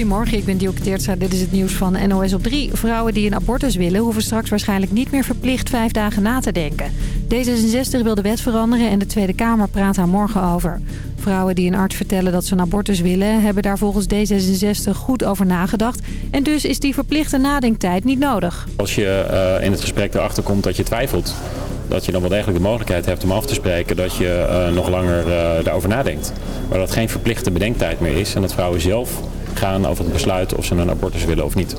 Goedemorgen, ik ben Dielke Teertstra. Dit is het nieuws van NOS op 3. Vrouwen die een abortus willen hoeven straks waarschijnlijk niet meer verplicht vijf dagen na te denken. D66 wil de wet veranderen en de Tweede Kamer praat daar morgen over. Vrouwen die een arts vertellen dat ze een abortus willen... hebben daar volgens D66 goed over nagedacht. En dus is die verplichte nadenktijd niet nodig. Als je eh, in het gesprek erachter komt dat je twijfelt... dat je dan wel degelijk de mogelijkheid hebt om af te spreken... dat je eh, nog langer uh, daarover nadenkt. Maar dat geen verplichte bedenktijd meer is... en dat vrouwen zelf gaan over het besluit of ze een abortus willen of niet.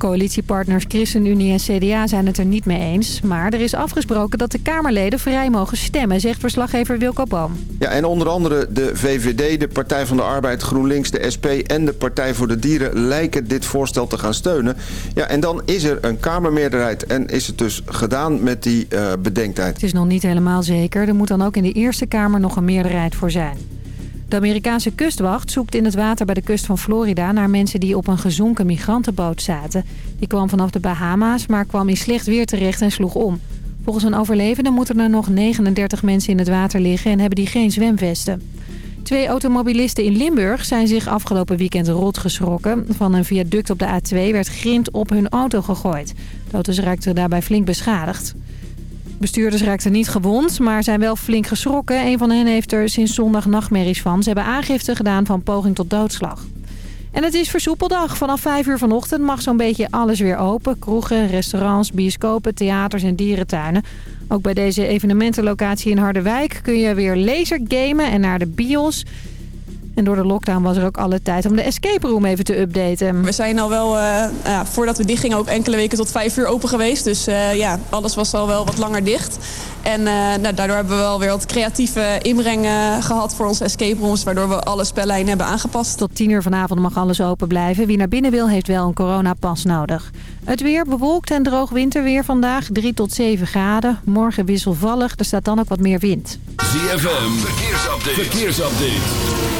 Coalitiepartners ChristenUnie en CDA zijn het er niet mee eens. Maar er is afgesproken dat de Kamerleden vrij mogen stemmen, zegt verslaggever Wilco Boom. Ja, en onder andere de VVD, de Partij van de Arbeid, GroenLinks, de SP en de Partij voor de Dieren lijken dit voorstel te gaan steunen. Ja, en dan is er een Kamermeerderheid en is het dus gedaan met die uh, bedenktijd. Het is nog niet helemaal zeker. Er moet dan ook in de Eerste Kamer nog een meerderheid voor zijn. De Amerikaanse kustwacht zoekt in het water bij de kust van Florida... naar mensen die op een gezonken migrantenboot zaten. Die kwam vanaf de Bahama's, maar kwam in slecht weer terecht en sloeg om. Volgens een overlevende moeten er nog 39 mensen in het water liggen... en hebben die geen zwemvesten. Twee automobilisten in Limburg zijn zich afgelopen weekend rot geschrokken. Van een viaduct op de A2 werd grind op hun auto gegooid. De auto's raakten daarbij flink beschadigd. Bestuurders raakten niet gewond, maar zijn wel flink geschrokken. Een van hen heeft er sinds zondag nachtmerries van. Ze hebben aangifte gedaan van poging tot doodslag. En het is versoepeldag. Vanaf 5 uur vanochtend mag zo'n beetje alles weer open. Kroegen, restaurants, bioscopen, theaters en dierentuinen. Ook bij deze evenementenlocatie in Harderwijk kun je weer lasergamen en naar de bios. En door de lockdown was er ook alle tijd om de escape room even te updaten. We zijn al wel, uh, ja, voordat we dicht gingen, ook enkele weken tot vijf uur open geweest. Dus uh, ja, alles was al wel wat langer dicht. En uh, nou, daardoor hebben we wel weer wat creatieve inbrengen gehad voor onze escape rooms. Waardoor we alle spellijnen hebben aangepast. Tot tien uur vanavond mag alles open blijven. Wie naar binnen wil heeft wel een coronapas nodig. Het weer bewolkt en droog winterweer vandaag. 3 tot 7 graden. Morgen wisselvallig. Er staat dan ook wat meer wind. ZFM, verkeersupdate. verkeersupdate.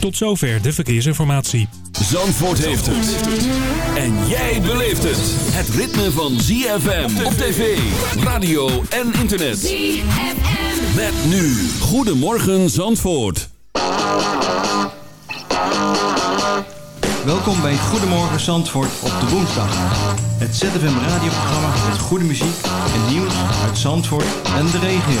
Tot zover de verkeersinformatie. Zandvoort heeft het. En jij beleeft het. Het ritme van ZFM op tv, radio en internet. ZFM. Met nu. Goedemorgen Zandvoort. Welkom bij Goedemorgen Zandvoort op de woensdag. Het ZFM radioprogramma met goede muziek en nieuws uit Zandvoort en de regio.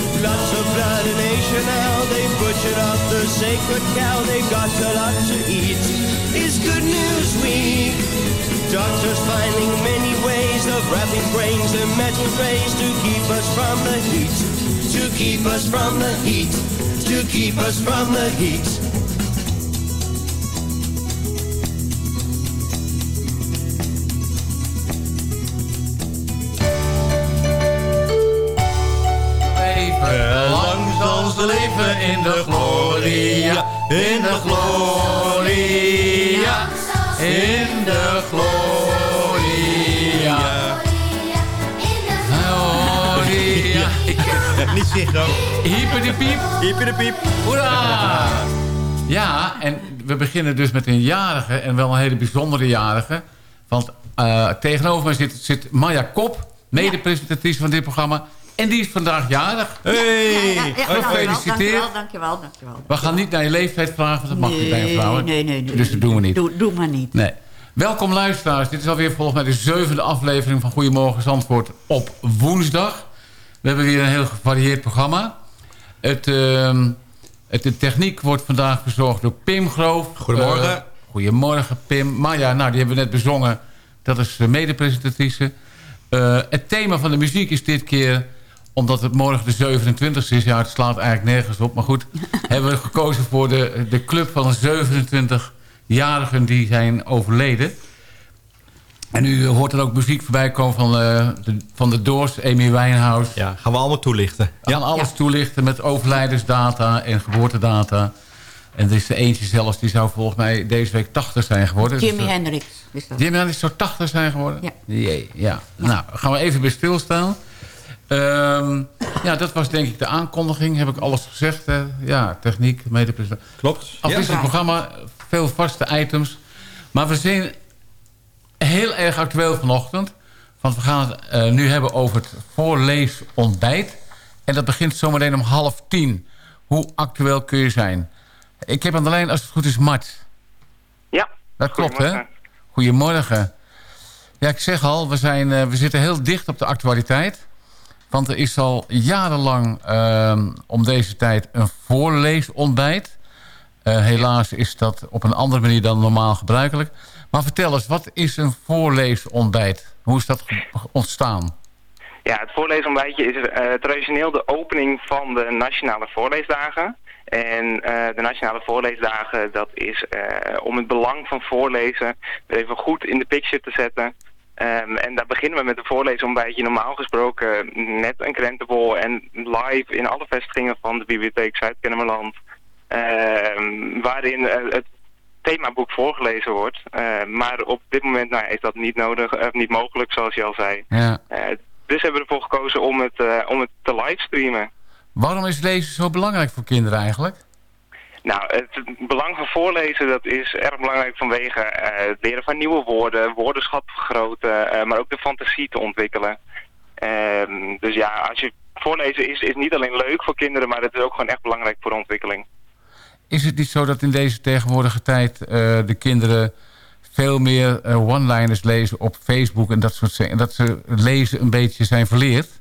Lots of blood in Asia now. They've butchered up the sacred cow. They've got a lot to eat. It's Good News Week. Doctors finding many ways of wrapping brains in metal trays to keep us from the heat. to keep us from the heat, to keep us from the heat. In de gloria, in de gloria. Gloria. Niet zingen. Hyper de piep. Hyper de piep. Hoera! Ja, en we beginnen dus met een jarige en wel een hele bijzondere jarige. Want eh, tegenover me zit, zit Maya Kop, mede-presentatrice van dit programma. En die is vandaag jarig. Hey! Ja, ja, ja, Gefeliciteerd. Dankjewel, dankjewel, dankjewel. We gaan niet naar je leeftijd vragen, want dat mag niet bij een vrouw. Nee, nee, nee. Dus dat doen we niet. Doe, doe maar niet. Nee. Welkom luisteraars. Dit is alweer volgens mij de zevende aflevering van Goedemorgen Zandvoort op woensdag. We hebben weer een heel gevarieerd programma. Het, ehm, het, de techniek wordt vandaag verzorgd door Pim Groof. Goedemorgen. Eh, goedemorgen Pim. Maya, nou die hebben we net bezongen. Dat is de mede-presentatrice. Eh, het thema van de muziek is dit keer omdat het morgen de 27 is. Ja, het slaat eigenlijk nergens op. Maar goed, hebben we gekozen voor de, de club van 27-jarigen die zijn overleden. En u hoort er ook muziek voorbij komen van, eh, de, van de Doors, Amy Winehouse. Ja, gaan we allemaal toelichten. Gaan alles toelichten met overlijdensdata en geboortedata. En er is er eentje zelfs, die zou volgens mij deze week 80 zijn geworden. Jimi Dus, eh, Hendrix. Is dat. Jimi Hendrix zou 80 zijn geworden? Ja. Jee, ja. Nou, gaan we even bij stilstaan. Ehm, ja, dat was denk ik de aankondiging. Heb ik alles gezegd? hè? Ja, techniek, medepresentatie. Klopt. Afwisselend programma, veel vaste items. Maar we zijn heel erg actueel vanochtend. Want we gaan het eh, nu hebben over het voorleesontbijt. En dat begint zometeen om half tien. Hoe actueel kun je zijn? Ik heb aan de lijn, als het goed is, Mart. Ja. Dat klopt, hè? Goedemorgen. Goedemorgen. Ja, ik zeg al, we, zijn, eh, we zitten heel dicht op de actualiteit. Want er is al jarenlang ehm, om deze tijd een voorleesontbijt. Eh, helaas is dat op een andere manier dan normaal gebruikelijk. Maar vertel eens, wat is een voorleesontbijt? Hoe is dat ontstaan? Ja, het voorleesontbijtje is eh, traditioneel de opening van de Nationale Voorleesdagen. En eh, de Nationale Voorleesdagen, dat is om het belang van voorlezen even goed in de picture te zetten. Ehm, en daar beginnen we met een voorleesontbijtje normaal gesproken net een krentenbol en live in alle vestigingen van de Bibliotheek Zuid-Kennemerland. Ehm, waarin eh, het themaboek voorgelezen wordt. Eh, maar op dit moment nou, is dat niet nodig, of niet mogelijk, zoals je al zei. Ja. Eh, dus hebben we ervoor gekozen om het, eh, om het te livestreamen. Waarom is lezen zo belangrijk voor kinderen eigenlijk? Nou, het belang van voorlezen dat is erg belangrijk vanwege eh, het leren van nieuwe woorden, woordenschat vergroten, eh, maar ook de fantasie te ontwikkelen. Ehm, dus ja, als je voorlezen is, is niet alleen leuk voor kinderen, maar het is ook gewoon echt belangrijk voor ontwikkeling. Is het niet zo dat in deze tegenwoordige tijd eh, de kinderen veel meer one-liners lezen op Facebook en dat soort dingen. En dat ze lezen een beetje zijn verleerd?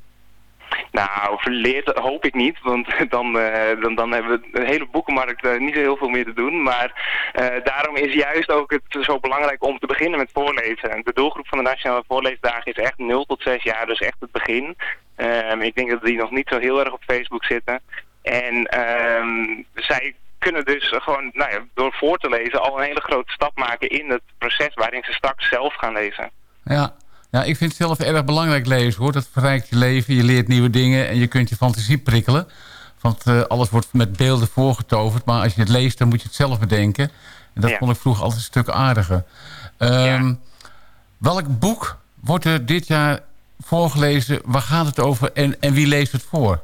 Nou, verleerd hoop ik niet, want dan, eh, dan, dan hebben we de hele boekenmarkt eh, niet zo heel veel meer te doen. Maar eh, daarom is juist ook het zo belangrijk om te beginnen met voorlezen. En de doelgroep van de Nationale Voorleesdagen is echt 0 tot 6 jaar, dus echt het begin. Ehm, ik denk dat die nog niet zo heel erg op Facebook zitten. En ehm, zij kunnen dus gewoon, nou ja, door voor te lezen, al een hele grote stap maken in het proces waarin ze straks zelf gaan lezen. Ja. Ja, ik vind het zelf erg belangrijk lezen hoor. Dat verrijkt je leven, je leert nieuwe dingen en je kunt je fantasie prikkelen. Want eh, alles wordt met beelden voorgetoverd. Maar als je het leest, dan moet je het zelf bedenken. En dat Ja. vond ik vroeger altijd een stuk aardiger. Ehm, Welk boek wordt er dit jaar voorgelezen? Waar gaat het over en, en wie leest het voor?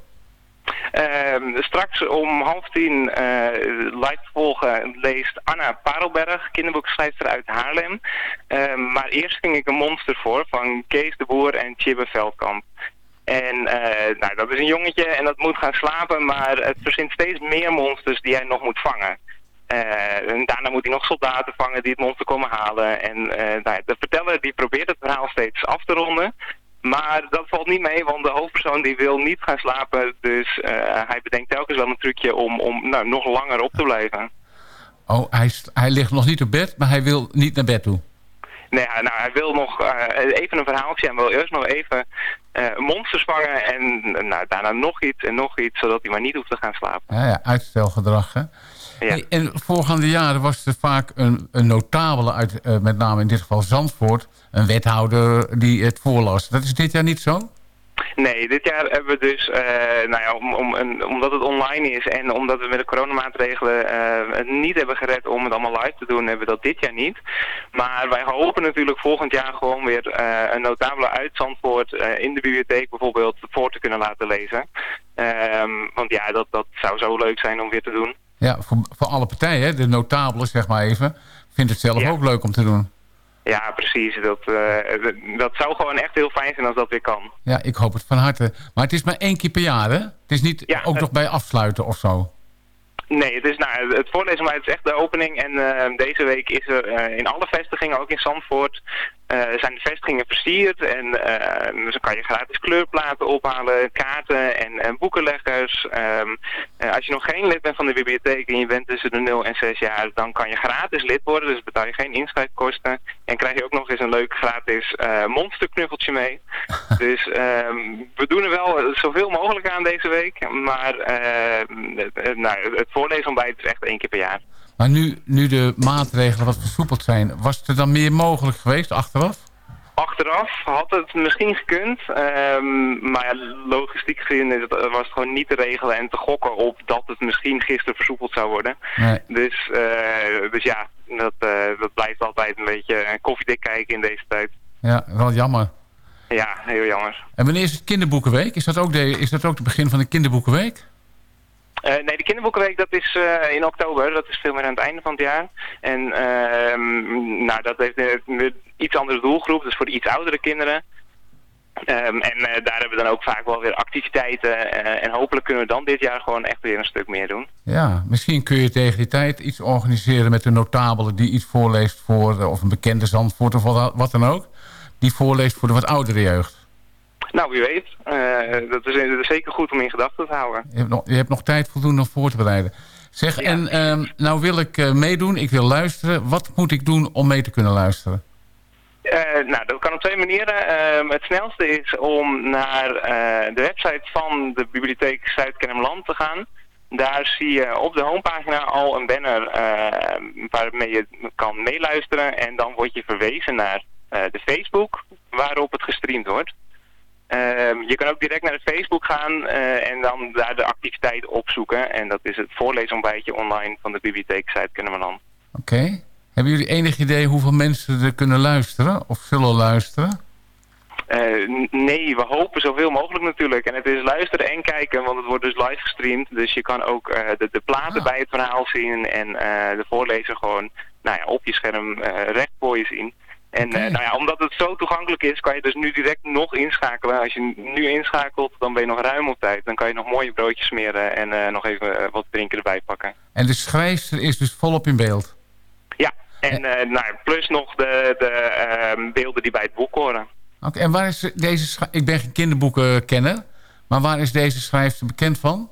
Ehm, straks om half tien eh, live te volgen leest Anna Parelberg, kinderboekschrijfster uit Haarlem. Ehm, maar eerst ging ik een monster voor van Kees de Boer en Chibbe Veldkamp. En eh, nou, dat is een jongetje en dat moet gaan slapen, maar het verzint steeds meer monsters die hij nog moet vangen. Eh, daarna moet hij nog soldaten vangen die het monster komen halen. En nou, de verteller die probeert het verhaal steeds af te ronden. Maar dat valt niet mee, want de hoofdpersoon die wil niet gaan slapen. Dus eh, hij bedenkt telkens wel een trucje om, om nou, nog langer op te blijven. Oh, hij, hij ligt nog niet op bed, maar hij wil niet naar bed toe. Nee, nou, hij wil nog eh, even een verhaaltje en wil eerst nog even eh, een monster vangen en nou, daarna nog iets en nog iets, zodat hij maar niet hoeft te gaan slapen. Ja, ja uitstelgedrag, hè? Ja. En voorgaande jaren was er vaak een, een notabele uit, eh, met name in dit geval Zandvoort, een wethouder die het voorlas. Dat is dit jaar niet zo? Nee, dit jaar hebben we dus, eh, nou ja, om, om, omdat het online is en omdat we met de coronamaatregelen eh, het niet hebben gered om het allemaal live te doen, hebben we dat dit jaar niet. Maar wij hopen natuurlijk volgend jaar gewoon weer eh, een notabele uit Zandvoort in de bibliotheek bijvoorbeeld voor te kunnen laten lezen. Ehm, want ja, dat, dat zou zo leuk zijn om weer te doen. Ja, voor, voor alle partijen, de notabelen zeg maar even, vindt het zelf Ja. ook leuk om te doen. Ja, precies. Dat, eh, dat, dat zou gewoon echt heel fijn zijn als dat weer kan. Ja, ik hoop het van harte. Maar het is maar één keer per jaar, hè? Het is niet Ja, ook nog bij afsluiten of zo. Nee, het is nou, het voorlezen maar het is echt de opening. En eh, deze week is er eh, in alle vestigingen, ook in Zandvoort, zijn de vestigingen versierd. En eh, dan kan je gratis kleurplaten ophalen, kaarten en, en boekenleggers. Ehm, eh, als je nog geen lid bent van de bibliotheek en je bent tussen de 0 en 6 jaar, dan kan je gratis lid worden. Dus betaal je geen inschrijfkosten. En krijg je ook nog eens een leuk gratis eh monsterknuffeltje mee. dus ehm, we doen er wel zoveel mogelijk aan deze week. Maar eh, het, nou, het voorleesontbijt is echt één keer per jaar. Maar nu, nu de maatregelen wat versoepeld zijn, was er dan meer mogelijk geweest achteraf? Achteraf had het misschien gekund, ehm, maar ja, logistiek gezien is het, was het gewoon niet te regelen en te gokken op dat het misschien gisteren versoepeld zou worden. Nee. Dus, eh, dus ja, dat, eh, dat blijft altijd een beetje koffiedik kijken in deze tijd. Ja, wel jammer. Ja, heel jammer. En wanneer is het kinderboekenweek? Is dat ook de, is dat ook het begin van de kinderboekenweek? Eh, nee, de kinderboekenweek dat is eh, in oktober. Dat is veel meer aan het einde van het jaar. En ehm, nou, dat heeft een een iets andere doelgroep. Dus voor de iets oudere kinderen. Ehm, en eh, daar hebben we dan ook vaak wel weer activiteiten. eh, en hopelijk kunnen we dan dit jaar gewoon echt weer een stuk meer doen. Ja, misschien kun je tegen die tijd iets organiseren met een notabele die iets voorleest voor, eh, of een bekende Zandvoort of wat dan ook. Die voorleest voor de wat oudere jeugd. Nou, wie weet. Eh, dat, is, dat is zeker goed om in gedachten te houden. Je hebt nog, je hebt nog tijd voldoende om voor te bereiden. Zeg, en ehm, nou wil ik eh, meedoen, ik wil luisteren. Wat moet ik doen om mee te kunnen luisteren? Eh, nou, dat kan op twee manieren. Ehm, het snelste is om naar de website van de Bibliotheek Zuid-Kennemerland te gaan. Daar zie je op de homepagina al een banner eh, waarmee je kan meeluisteren. En dan word je verwezen naar de Facebook waarop het gestreamd wordt. Ehm, je kan ook direct naar de Facebook gaan eh, en dan daar de activiteit opzoeken. En dat is het voorleesontbijtje online van de Bibliotheek Zuid-Kennemerland. Oké. Hebben jullie enig idee hoeveel mensen er kunnen luisteren of zullen luisteren? Eh, nee, we hopen zoveel mogelijk natuurlijk. En het is luisteren en kijken, want het wordt dus live gestreamd. Dus je kan ook eh, de, de platen bij het verhaal zien en de voorlezer gewoon nou ja, op je scherm recht voor je zien. En eh, nou ja, omdat het zo toegankelijk is, kan je dus nu direct nog inschakelen. Als je nu inschakelt, dan ben je nog ruim op tijd. Dan kan je nog mooie broodjes smeren en eh, nog even eh, wat drinken erbij pakken. En de schrijfster is dus volop in beeld. Ja, en nou, plus nog de, de ehm, beelden die bij het boek horen. Oké, en waar is deze Ik ben geen kinderboekenkenner, maar waar is deze schrijfster bekend van?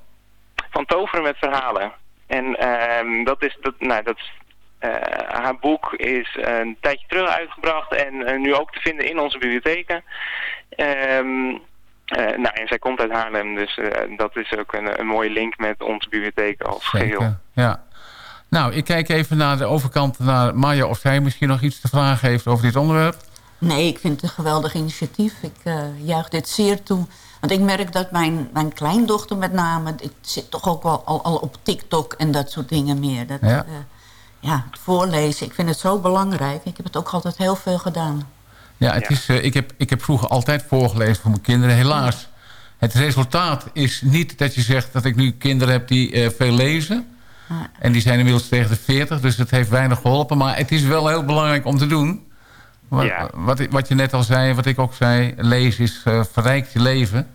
van toveren met verhalen. En ehm, dat is, dat, nou, dat is, haar boek is een tijdje terug uitgebracht en eh, nu ook te vinden in onze bibliotheken. Ehm, eh, nou, en zij komt uit Haarlem, dus eh, dat is ook een, een mooie link met onze bibliotheek als geheel. Ja. Nou, ik kijk even naar de overkant, naar Maya of zij misschien nog iets te vragen heeft over dit onderwerp. Nee, ik vind het een geweldig initiatief. Ik eh, juich dit zeer toe. Want ik merk dat mijn, mijn kleindochter met name... ik zit toch ook wel al, al op TikTok en dat soort dingen meer. Dat, Ja. Ja. het voorlezen, ik vind het zo belangrijk. Ik heb het ook altijd heel veel gedaan. Ja, het Is, eh, ik, heb, ik heb vroeger altijd voorgelezen voor mijn kinderen. Helaas, het resultaat is niet dat je zegt dat ik nu kinderen heb die eh, veel lezen. En die zijn inmiddels tegen de 40, dus het heeft weinig geholpen. Maar het is wel heel belangrijk om te doen. Wat, Ja. wat, wat je net al zei, wat ik ook zei, lezen is eh, verrijkt je leven.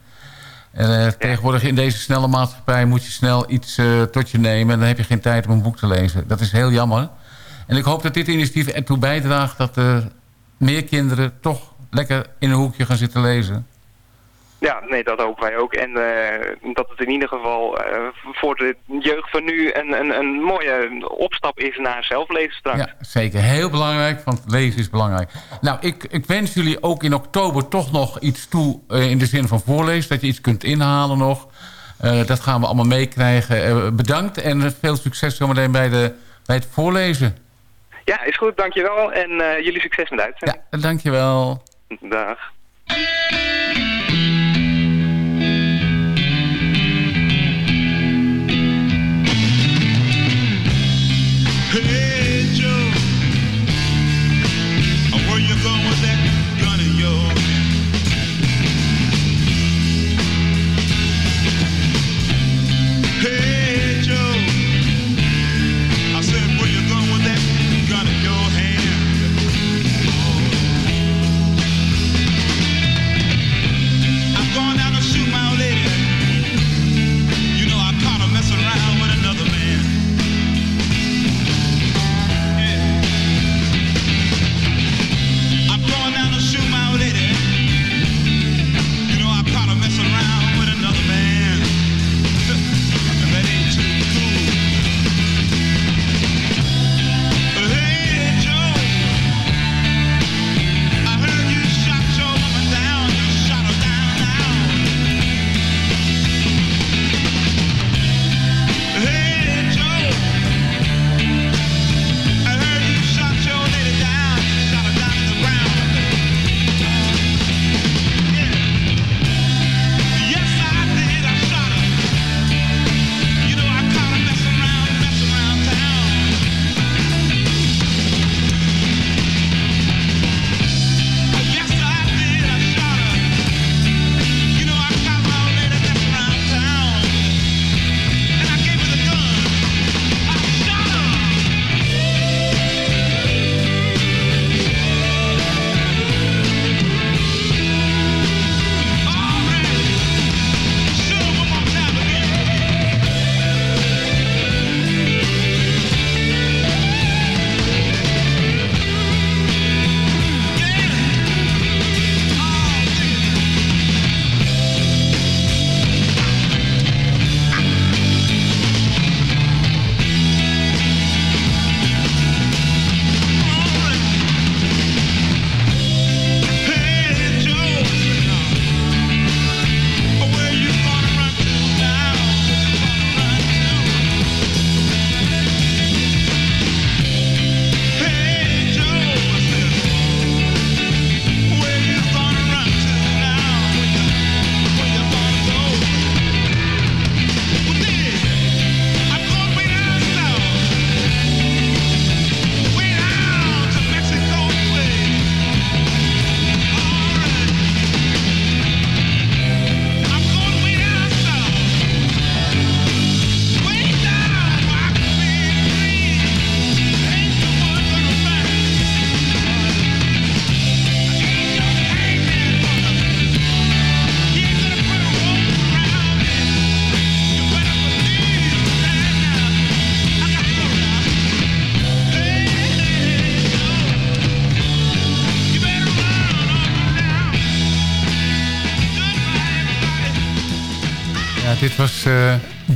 Eh, Tegenwoordig in deze snelle maatschappij moet je snel iets eh, tot je nemen... en dan heb je geen tijd om een boek te lezen. Dat is heel jammer. En ik hoop dat dit initiatief ertoe bijdraagt... dat er meer kinderen toch lekker in een hoekje gaan zitten lezen. Ja, nee, dat hopen wij ook. En uh, dat het in ieder geval uh, voor de jeugd van nu een, een, een mooie opstap is naar zelflezen straks. Ja, zeker. Heel belangrijk, want lezen is belangrijk. Nou, ik, ik wens jullie ook in oktober toch nog iets toe uh, in de zin van voorlezen. Dat je iets kunt inhalen nog. dat gaan we allemaal meekrijgen. bedankt en veel succes zometeen bij, de, bij het voorlezen. Ja, is goed. Dankjewel. En jullie succes met uitzending. Ja, dankjewel. Dag.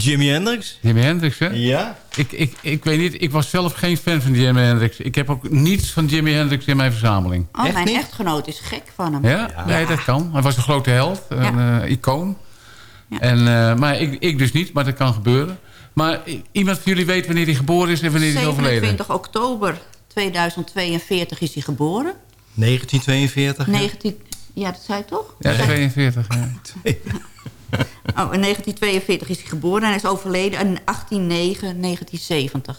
Jimi Hendrix? Jimi Hendrix, hè? Ja. Ik, ik, ik weet niet, ik was zelf geen fan van Jimi Hendrix. Ik heb ook niets van Jimi Hendrix in mijn verzameling. Oh, mijn echtgenoot is gek van hem. Ja? Nee, dat kan. Hij was een grote held, een eh, icoon. En, eh, maar ik, ik dus niet, maar dat kan gebeuren. Maar iemand van jullie weet wanneer hij geboren is en wanneer hij is overleden? 27 oktober 2042 is hij geboren. 1942. 19, ja, dat zei je toch? Ja, 42. Ja. Oh, in 1942 is hij geboren en hij is overleden in 1809-1970.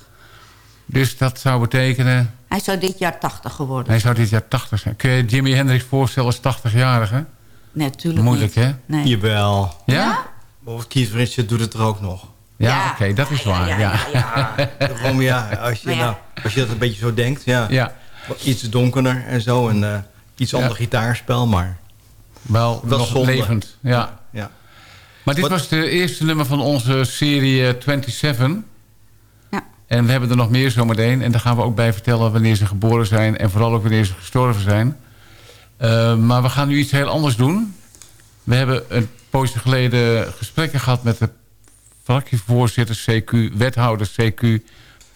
Dus dat zou betekenen... Hij zou dit jaar 80 geworden Hij zou dit jaar 80 zijn. Kun je Jimi Hendrix voorstellen als 80-jarige? Nee, natuurlijk Moeilijk, niet. hè? Nee. Jawel. Ja? Of Keith Richards doet het er ook nog. Ja, oké, dat is waar. Ja, Gewoon, ja, als je, ja. nou, als je dat een beetje zo denkt, ja. Ja. Iets donkerder en zo. En eh, iets Ja. ander gitaarspel, maar... Wel, Wel nog zonde. levend. Ja. Maar dit Wat- was de eerste nummer van onze serie eh, 27. Ja. En we hebben er nog meer zometeen. En daar gaan we ook bij vertellen wanneer ze geboren zijn. En vooral ook wanneer ze gestorven zijn. Eh, maar we gaan nu iets heel anders doen. We hebben een poosje geleden gesprekken gehad met de fractievoorzitters CQ, wethouders CQ,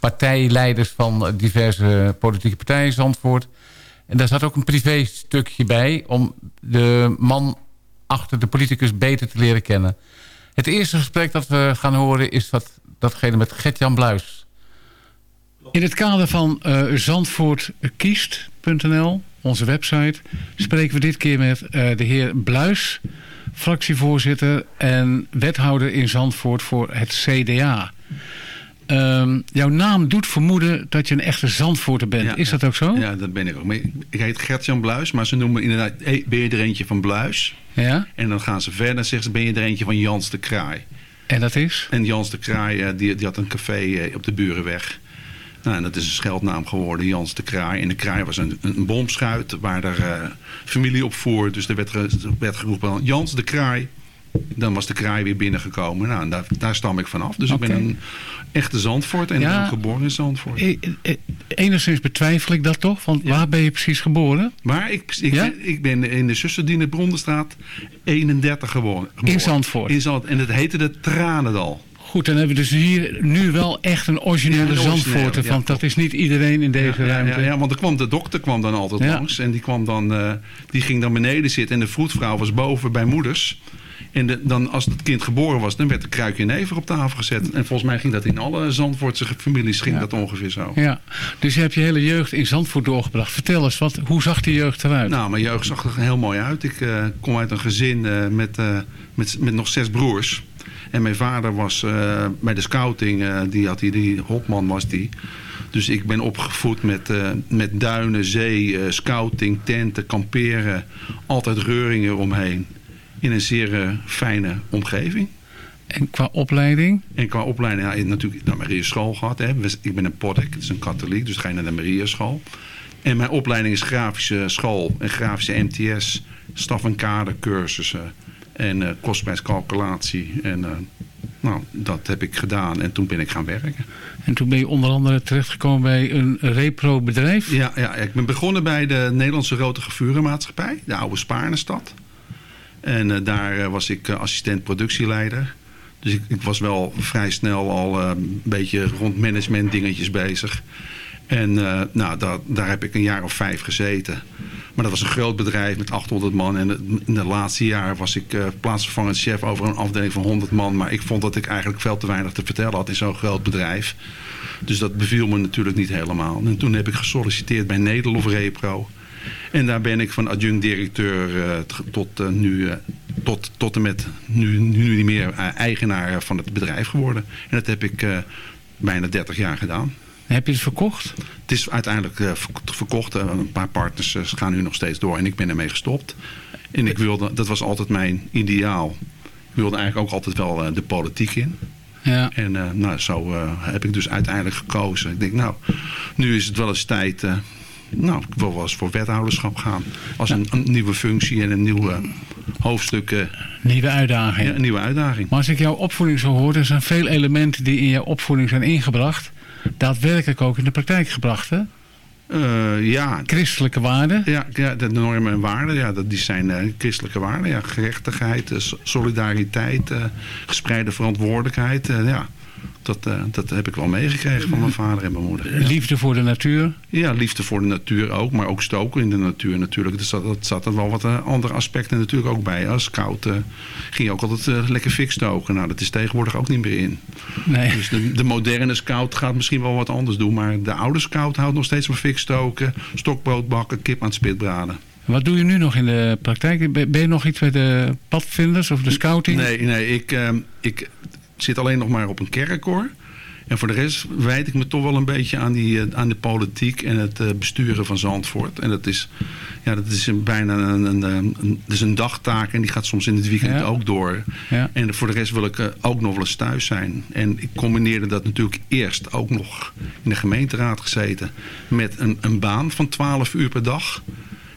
partijleiders van eh, diverse politieke partijen in Zandvoort. En daar zat ook een privé stukje bij om de man achter de politicus beter te leren kennen. Het eerste gesprek dat we gaan horen is dat, datgene met Gert-Jan Bluis. In het kader van eh zandvoortkiest.nl, onze website, spreken we dit keer met eh, de heer Bluis, fractievoorzitter en wethouder in Zandvoort voor het CDA. Ehm, jouw naam doet vermoeden dat je een echte Zandvoorter bent. Ja, Is ja. dat ook zo? Ja, dat ben ik ook. Ik- ik heet Gert-Jan Bluis, maar ze noemen me inderdaad... hey, ben je er eentje van Bluis? Ja. En dan gaan ze verder en zeggen ze... ben je er eentje van Jans de Kraai? En dat is? En Jans de Kraai, eh, die, die had een café eh, op de Burenweg. Nou, en dat is een scheldnaam geworden, Jans de Kraai. En de Kraai was een, een bomschuit waar er eh, familie op voer. Dus er werd, werd geroepen, Jans de Kraai. Dan was de Kraai weer binnengekomen. Nou, daar, daar stam ik vanaf. Dus ik ben een echte Zandvoort. En Ja. geboren in Zandvoort. E- e- enigszins betwijfel ik dat toch? Want waar ben je precies geboren? Maar ik, ik, Ja? ben, ik ben in de Zusserdiener Brondenstraat 31 geboren. In Zandvoort? In Zand, en het heette de Tranendal. Goed, dan hebben we dus hier nu wel echt een originele Ja, Zandvoorter. ja, want dat is niet iedereen in deze Ja, ruimte. ja, want er kwam, de dokter kwam dan altijd langs. En die, kwam dan, die ging dan beneden zitten. En de vroedvrouw was boven bij moeders. En de, dan, als het kind geboren was, dan werd een kruikje never op tafel gezet. En volgens mij ging dat in alle Zandvoortse families ging dat ongeveer zo. Ja, dus je hebt je hele jeugd in Zandvoort doorgebracht. Vertel eens, wat, hoe zag die jeugd eruit? Nou, mijn jeugd zag er heel mooi uit. Ik eh, kom uit een gezin eh, met, eh, met, met nog zes broers. En mijn vader was bij de scouting, die, had die, die hopman was die. Dus ik ben opgevoed met, met duinen, zee, scouting, tenten, kamperen. Altijd reuringen omheen. In een zeer eh, fijne omgeving. En qua opleiding? En qua opleiding, ja, ik heb natuurlijk de Maria school gehad. Hè. Ik ben een poddek, het is een katholiek, dus ga je naar de Maria school. En mijn opleiding is grafische school en grafische MTS, staf- en kadercursussen en eh kostprijscalculatie. En eh, nou, dat heb ik gedaan en toen ben ik gaan werken. En toen ben je onder andere terechtgekomen bij een repro-bedrijf? Ja, ja, ik ben begonnen bij de Nederlandse Rote Gevurenmaatschappij, de oude Spaarnestad. En eh, daar eh, was ik eh, assistent productieleider. Dus ik, ik was wel vrij snel al een beetje rond management dingetjes bezig. En nou, daar, daar heb ik een jaar of vijf gezeten. Maar dat was een groot bedrijf met 800 man. En in de laatste jaar was ik plaatsvervangend chef over een afdeling van 100 man. Maar ik vond dat ik eigenlijk veel te weinig te vertellen had in zo'n groot bedrijf. Dus dat beviel me natuurlijk niet helemaal. En toen heb ik gesolliciteerd bij Nederlof Repro. En daar ben ik van adjunct-directeur eh, tot, eh, nu, eh, tot, tot en met nu, nu niet meer eigenaar van het bedrijf geworden. En dat heb ik bijna 30 jaar gedaan. Heb je het verkocht? Het is uiteindelijk verk- verkocht. Een paar partners gaan nu nog steeds door en ik ben ermee gestopt. En ik wilde, dat was altijd mijn ideaal. Ik wilde eigenlijk ook altijd wel de politiek in. Ja. En nou, zo heb ik dus uiteindelijk gekozen. Ik denk, nou, nu is het wel eens tijd. Nou, ik wil wel eens voor wethouderschap gaan. Als een, een nieuwe functie en een nieuw eh, hoofdstuk. eh, Nieuwe uitdaging. ja, een nieuwe uitdaging. Maar als ik jouw opvoeding zo hoor, er zijn veel elementen die in jouw opvoeding zijn ingebracht. Daadwerkelijk ook in de praktijk gebracht, hè? Eh, ja. Christelijke waarden. Ja, ja, de normen en waarden, ja, dat, die zijn eh, christelijke waarden. Ja, gerechtigheid, so- solidariteit, gespreide verantwoordelijkheid. ja, dat, eh, dat heb ik wel meegekregen van mijn vader en mijn moeder. Ja. Liefde voor de natuur. Ja, liefde voor de natuur ook, maar ook stoken in de natuur natuurlijk. Dus dat, dat zat er wel wat eh, andere aspecten natuurlijk ook bij. Als scout eh, ging je ook altijd lekker fik stoken. Nou, dat is tegenwoordig ook niet meer in. Nee. Dus de, de moderne scout gaat misschien wel wat anders doen. Maar de oude scout houdt nog steeds van fik stoken, stokbrood bakken, kip aan het spit braden. Wat doe je nu nog in de praktijk? Ben je nog iets bij de padvinders of de scouting? Nee, nee ik, eh, ik zit alleen nog maar op een kerkkoor. En voor de rest wijd ik me toch wel een beetje aan, die, eh, aan de politiek en het eh, besturen van Zandvoort. En dat is, ja, dat is een, bijna een, een, een, een- dat is een dagtaak en die gaat soms in het weekend Ja. ook door. Ja. En voor de rest wil ik eh, ook nog wel eens thuis zijn. En ik combineerde dat natuurlijk eerst ook nog in de gemeenteraad gezeten met een, een baan van 12 uur per dag.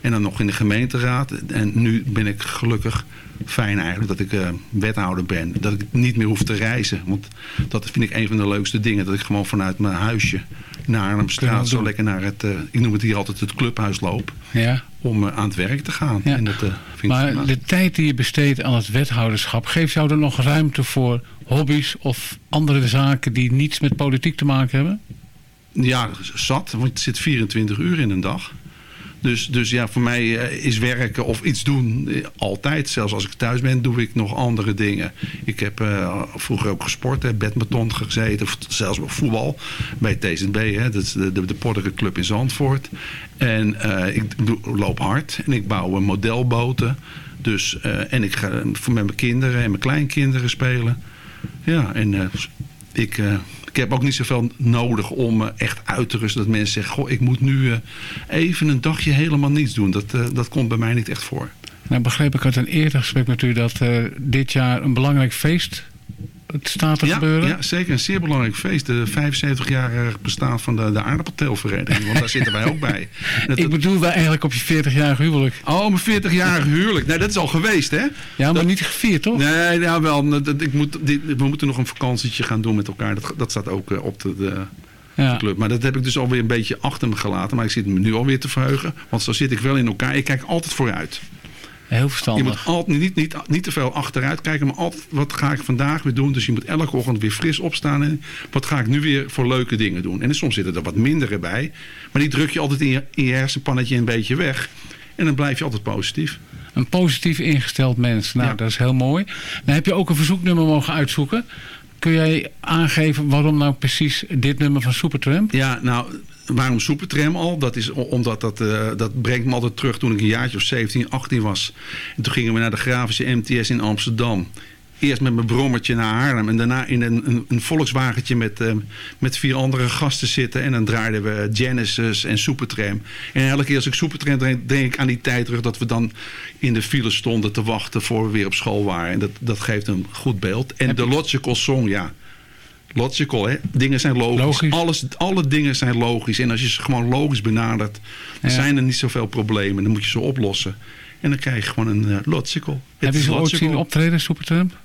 En dan nog in de gemeenteraad. En nu ben ik gelukkig fijn eigenlijk dat ik eh, wethouder ben. Dat ik niet meer hoef te reizen. Want dat vind ik een van de leukste dingen. Dat ik gewoon vanuit mijn huisje naar Arnhemstraat zo lekker naar het... eh, ik noem het hier altijd het clubhuis loop. Ja. Om eh, aan het werk te gaan. En dat, vind Maar de tijd die je besteedt aan het wethouderschap... geeft jou er nog ruimte voor hobby's of andere zaken... die niets met politiek te maken hebben? Ja, zat. Want het zit 24 uur in een dag. Dus, dus ja, voor mij eh, is werken of iets doen eh, altijd. Zelfs als ik thuis ben, doe ik nog andere dingen. Ik heb eh, vroeger ook gesport, hè, badminton gezeten. Of zelfs voetbal bij TZB. Hè, dat de, de, de Portereclub in Zandvoort. En ik loop hard. En ik bouw modelboten. Dus, en ik ga met mijn kinderen en mijn kleinkinderen spelen. Ja, en ik, ik heb ook niet zoveel nodig om eh, echt uit te rusten. Dat mensen zeggen, goh, ik moet nu eh, even een dagje helemaal niets doen. Dat, eh, dat komt bij mij niet echt voor. Nou begreep ik uit een eerder gesprek met u... dat dit jaar een belangrijk feest het staat te Ja, gebeuren. ja, zeker. Een zeer belangrijk feest. De 75-jarig bestaan van de, de aardappelteelvereniging. Want daar zitten wij ook bij. Dat- Ik bedoel wel eigenlijk op je 40-jarig huwelijk. Oh, mijn 40-jarig huwelijk. Nee, dat is al geweest, hè? Ja, maar niet gevierd, toch? Nee, ja, wel. Dat- Ik moet, dit- we moeten nog een vakantietje gaan doen met elkaar. Dat, dat staat ook eh, op de, de, Ja. de club. Maar dat heb ik dus alweer een beetje achter me gelaten. Maar ik zit me nu alweer te verheugen. Want zo zit ik wel in elkaar. Ik kijk altijd vooruit. Heel Je verstandig. moet altijd, niet, niet, niet te veel achteruit kijken, maar altijd wat ga ik vandaag weer doen. Dus je moet elke ochtend weer fris opstaan. En wat ga ik nu weer voor leuke dingen doen? En soms zitten er wat mindere bij. Maar die druk je altijd in je, in je hersenpannetje een beetje weg. En dan blijf je altijd positief. Een positief ingesteld mens. Nou, dat is heel mooi. Dan heb je ook een verzoeknummer mogen uitzoeken. Kun jij aangeven waarom nou precies dit nummer van Supertramp? Ja, nou, waarom Supertram al? Dat is omdat dat, eh, dat brengt me altijd terug toen ik een jaartje of 17, 18 was. En toen gingen we naar de Grafische MTS in Amsterdam. Eerst met mijn brommertje naar Haarlem. En daarna in een, een, een Volkswagentje met, eh, met vier andere gasten zitten. En dan draaiden we Genesis en Supertram. En elke keer als ik Supertram denk, denk ik aan die tijd terug... dat we dan in de file stonden te wachten voor we weer op school waren. En dat, dat geeft een goed beeld. En de Logical Song, ja... Logical, hè? Dingen zijn logisch. Alles, alle dingen zijn logisch. En als je ze gewoon logisch benadert, dan Ja. zijn er niet zoveel problemen. Dan moet je ze oplossen. En dan krijg je gewoon een eh, logical. Heb je ze ooit zien optreden, Supertramp?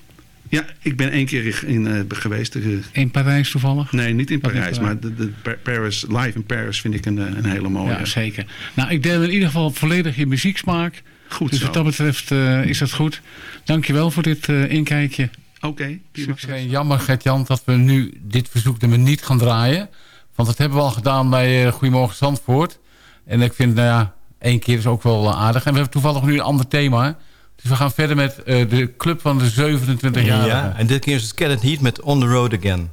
Ja, ik ben één keer in, eh, geweest. eh, In Parijs toevallig? nee, niet in Parijs. Maar de, de Pa- Paris, live in Paris vind ik een, eh, een hele mooie. Ja, zeker. Nou, ik deel in ieder geval volledig je muzieksmaak. Goed dus zo. wat dat betreft is dat goed. Dankjewel voor dit inkijkje. Oké. Succes. Jammer, Gert-Jan, dat we nu dit verzoeknummer niet gaan draaien. Want dat hebben we al gedaan bij Goedemorgen Zandvoort. En ik vind, nou ja, één keer is ook wel aardig. En we hebben toevallig nu een ander thema. Dus we gaan verder met eh, de club van de 27-jarigen. Ja, en dit keer is het Kenneth Heat met On The Road Again.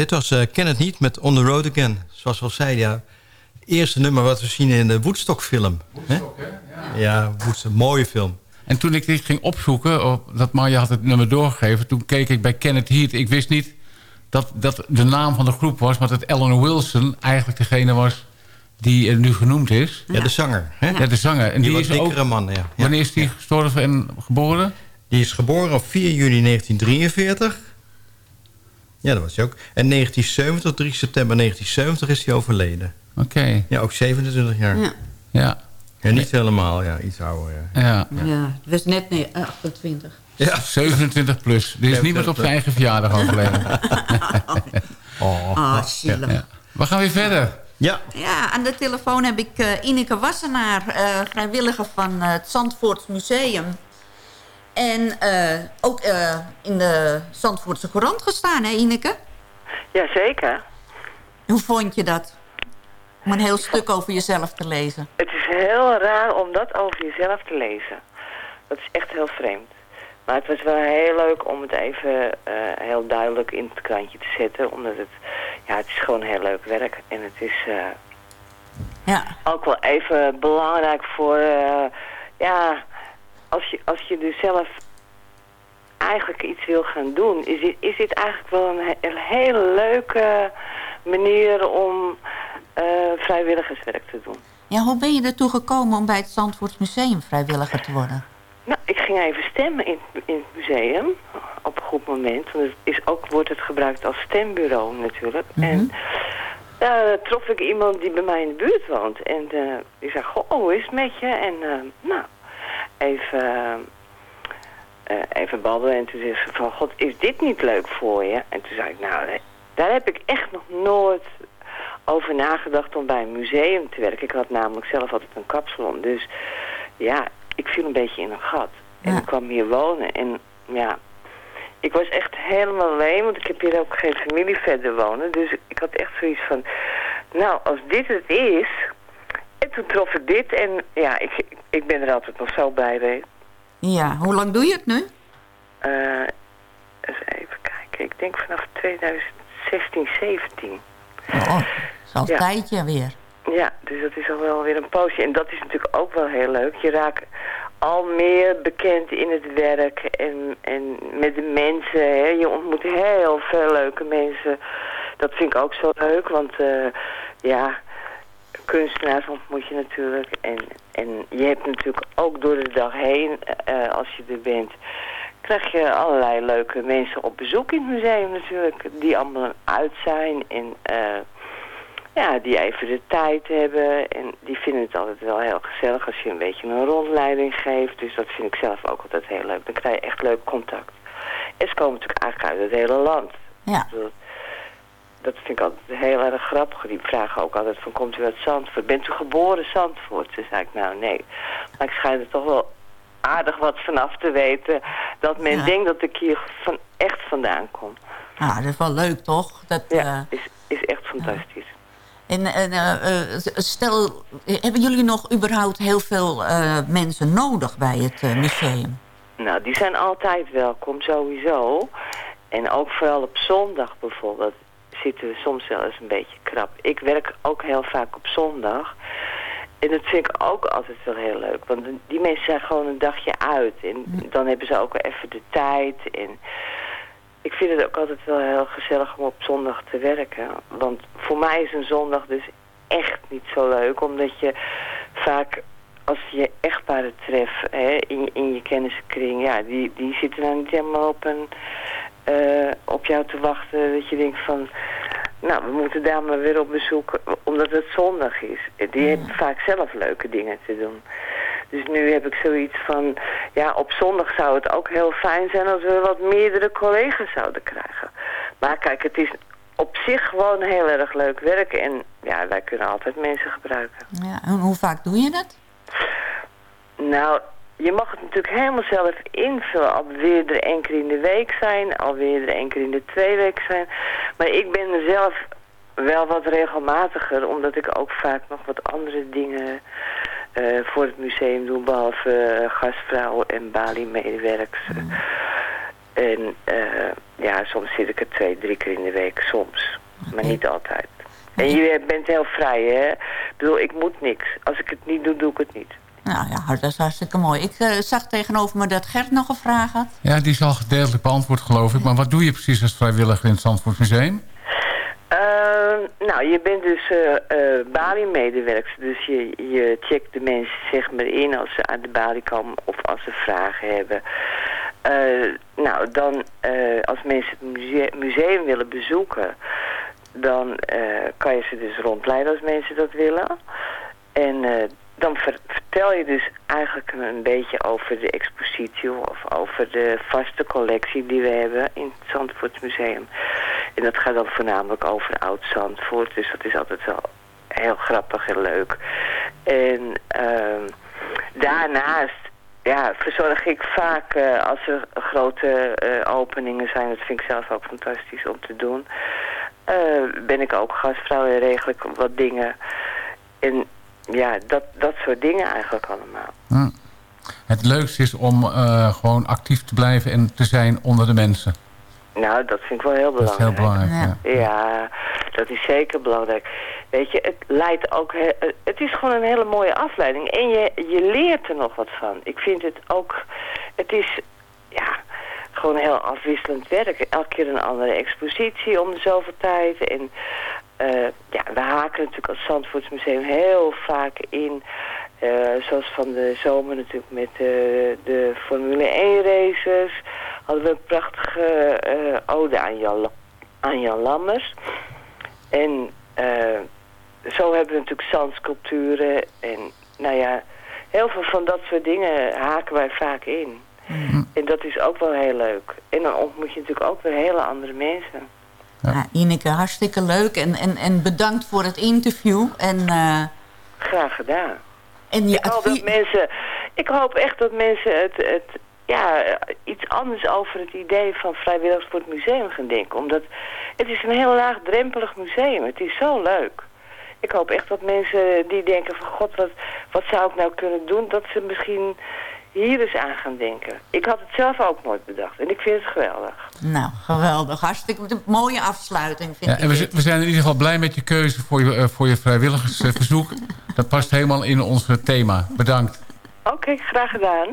Dit was uh, Ken het niet met On the Road Again. Zoals we al zeiden, ja. Eerste nummer wat we zien in de Woodstock film. Woodstock, hè? Ja, ja Woodstock, mooie film. En toen ik dit ging opzoeken, op, dat Marja had het nummer doorgegeven... toen keek ik bij Kenneth Heat. Ik wist niet dat dat de naam van de groep was... maar dat Eleanor Wilson eigenlijk degene was die er nu genoemd is. Ja, de zanger. Hè? Ja, de zanger. En die, die, ook, dikkere man, ja. Wanneer is die gestorven en geboren? Die is geboren op 4 juli 1943. Ja, dat was hij ook. En 1970, 3 september 1970 is hij overleden. Oké. Ja, ook 27 jaar. Ja. Ja. Ja, niet helemaal, ja, iets ouder. Ja. Ja. Ja, het was net nee, 28. Ja. 27 plus. Er is niemand op zijn eigen verjaardag overleden. oh, Ah, zielig. Ja. We gaan weer verder. Ja. Ja, aan de telefoon heb ik eh, Ineke Wassenaar, eh, vrijwilliger van eh, het Zandvoorts Museum. En eh, ook eh, in de Zandvoortse Courant gestaan, hè Ineke? Jazeker. Hoe vond je dat? Om een heel stuk over jezelf te lezen. Het is heel raar om dat over jezelf te lezen. Dat is echt heel vreemd. Maar het was wel heel leuk om het even eh, heel duidelijk in het krantje te zetten. Omdat het, ja, het is gewoon heel leuk werk. En het is ja. ook wel even belangrijk voor... ja, als je, als je dus zelf eigenlijk iets wil gaan doen... is dit, is dit eigenlijk wel een, een hele leuke manier om eh, vrijwilligerswerk te doen. Ja, hoe ben je ertoe gekomen om bij het Zandvoorts Museum vrijwilliger te worden? Nou, ik ging even stemmen in, in het museum op een goed moment. Want het is ook, wordt het gebruikt als stembureau natuurlijk. En daar trof ik iemand die bij mij in de buurt woont. En eh, die zei, goh, hoe is het met je? En eh, nou, even, eh, even babbelen. En toen zei ze van, god, is dit niet leuk voor je? En toen zei ik, nou, daar heb ik echt nog nooit over nagedacht om bij een museum te werken. Ik had namelijk zelf altijd een kapsalon. Dus ja, ik viel een beetje in een gat. En ik kwam hier wonen. En ja, ik was echt helemaal alleen, want ik heb hier ook geen familie verder wonen. Dus ik had echt zoiets van, nou, als dit het is... En toen trof ik dit en ja, ik, ik ben er altijd nog zo bij geweest. Ja, hoe lang doe je het nu? Eh, eens even kijken, ik denk vanaf 2016, 17. Oh, dat is al een Ja. tijdje weer. Ja, dus dat is al wel weer een poosje. En dat is natuurlijk ook wel heel leuk. Je raakt al meer bekend in het werk en, en met de mensen. Hè. Je ontmoet heel veel leuke mensen. Dat vind ik ook zo leuk, want eh, ja, kunstenaars ontmoet je natuurlijk. En, en je hebt natuurlijk ook door de dag heen, eh, als je er bent, krijg je allerlei leuke mensen op bezoek in het museum natuurlijk. Die allemaal uit zijn en... eh, ja, die even de tijd hebben. En die vinden het altijd wel heel gezellig als je een beetje een rondleiding geeft. Dus dat vind ik zelf ook altijd heel leuk. Dan krijg je echt leuk contact. En ze komen natuurlijk eigenlijk uit het hele land. Ja. Dat, dat vind ik altijd heel erg grappig. Die vragen ook altijd van, komt u uit Zandvoort? Bent u geboren Zandvoort? Toen zei ik, nou nee. Maar ik schijn er toch wel aardig wat vanaf te weten. Dat men Ja. denkt dat ik hier van echt vandaan kom. Ah, dat is wel leuk, toch? Dat, Ja, eh, is, is echt fantastisch. en en eh, eh, stel, hebben jullie nog überhaupt heel veel mensen nodig bij het museum? Nou, die zijn altijd welkom, sowieso. En ook vooral op zondag bijvoorbeeld zitten we soms wel eens een beetje krap. Ik werk ook heel vaak op zondag. En dat vind ik ook altijd wel heel leuk. Want die mensen zijn gewoon een dagje uit. En dan hebben ze ook wel even de tijd. En ik vind het ook altijd wel heel gezellig om op zondag te werken. Want voor mij is een zondag dus echt niet zo leuk. Omdat je vaak als je echtparen treft hè, in, in je kennissenkring, ja, die, die zitten dan niet helemaal op, een, eh, op jou te wachten. Dat je denkt van, nou, we moeten daar maar weer op bezoek, omdat het zondag is. Die hebben vaak zelf leuke dingen te doen. Dus nu heb ik zoiets van, ja, op zondag zou het ook heel fijn zijn als we wat meerdere collega's zouden krijgen. Maar kijk, het is op zich gewoon heel erg leuk werk en ja, wij kunnen altijd mensen gebruiken. Ja, en hoe vaak doe je dat? Nou, je mag het natuurlijk helemaal zelf invullen. Alweer er één keer in de week zijn, alweer er één keer in de twee weken zijn. Maar ik ben zelf wel wat regelmatiger, omdat ik ook vaak nog wat andere dingen eh, voor het museum doe, behalve eh, gastvrouw en balie-medewerkers. En eh, ja, soms zit ik er twee, drie keer in de week, soms. Maar niet altijd. En je bent heel vrij, hè? Ik bedoel, ik moet niks. Als ik het niet doe, doe ik het niet. Nou ja, dat is hartstikke mooi. Ik eh, zag tegenover me dat Gert nog een vraag had. Ja, die is al gedeeltelijk beantwoord, geloof ik. Maar wat doe je precies als vrijwilliger in het Zandvoort Museum? Ehm, nou, je bent dus eh eh balie-medewerker. Dus je, je checkt de mensen zeg maar in als ze aan de balie komen of als ze vragen hebben. Eh, nou, dan eh, als mensen het muse- museum willen bezoeken, dan eh, kan je ze dus rondleiden als mensen dat willen. En eh, dan ver- vertel je dus eigenlijk een beetje over de expositie of over de vaste collectie die we hebben in het Zandvoortsmuseum. En dat gaat dan voornamelijk over Oud-Zandvoort, dus dat is altijd wel heel grappig en leuk. En ehm, daarnaast ja, verzorg ik vaak eh, als er grote eh, openingen zijn, dat vind ik zelf ook fantastisch om te doen. eh, ben ik ook gastvrouw en regel ik wat dingen. En ja, dat, dat soort dingen eigenlijk allemaal. Hm. Het leukste is om eh, gewoon actief te blijven en te zijn onder de mensen. Nou, dat vind ik wel heel Dat is belangrijk. heel belangrijk, ja. Ja, dat is zeker belangrijk. Weet je, het leidt ook... he- eh, Het is gewoon een hele mooie afleiding. En je, je leert er nog wat van. Ik vind het ook... Het is, ja, gewoon heel afwisselend werk. Elke keer een andere expositie om de zoveel tijd. En eh, ja, we haken natuurlijk als Zandvoortsmuseum heel vaak in... eh, zoals van de zomer natuurlijk met eh, de Formule 1 races. Hadden we een prachtige ode aan Jan, aan Jan Lammers. En zo hebben we natuurlijk zandsculpturen. En nou ja, heel veel van dat soort dingen haken wij vaak in. En dat is ook wel heel leuk. En dan ontmoet je natuurlijk ook weer hele andere mensen. Ja. Ineke, hartstikke leuk. En, en, en bedankt voor het interview. En, eh, Graag gedaan. en je ik, hoop dat mensen, ik hoop echt dat mensen het, het, ja, iets anders over het idee van vrijwilligers voor het museum gaan denken. Omdat het is een heel laagdrempelig museum. Het is zo leuk. Ik hoop echt dat mensen die denken van god, wat, wat zou ik nou kunnen doen? Dat ze misschien hier eens aan gaan denken. Ik had het zelf ook nooit bedacht. En ik vind het geweldig. nou, geweldig. Hartstikke een mooie afsluiting, vind Ja, ik. en we, dit. zi- we zijn in ieder geval blij met je keuze voor je, eh, voor je vrijwilligersverzoek. Dat past helemaal in ons eh, thema. Bedankt. Oké, graag gedaan.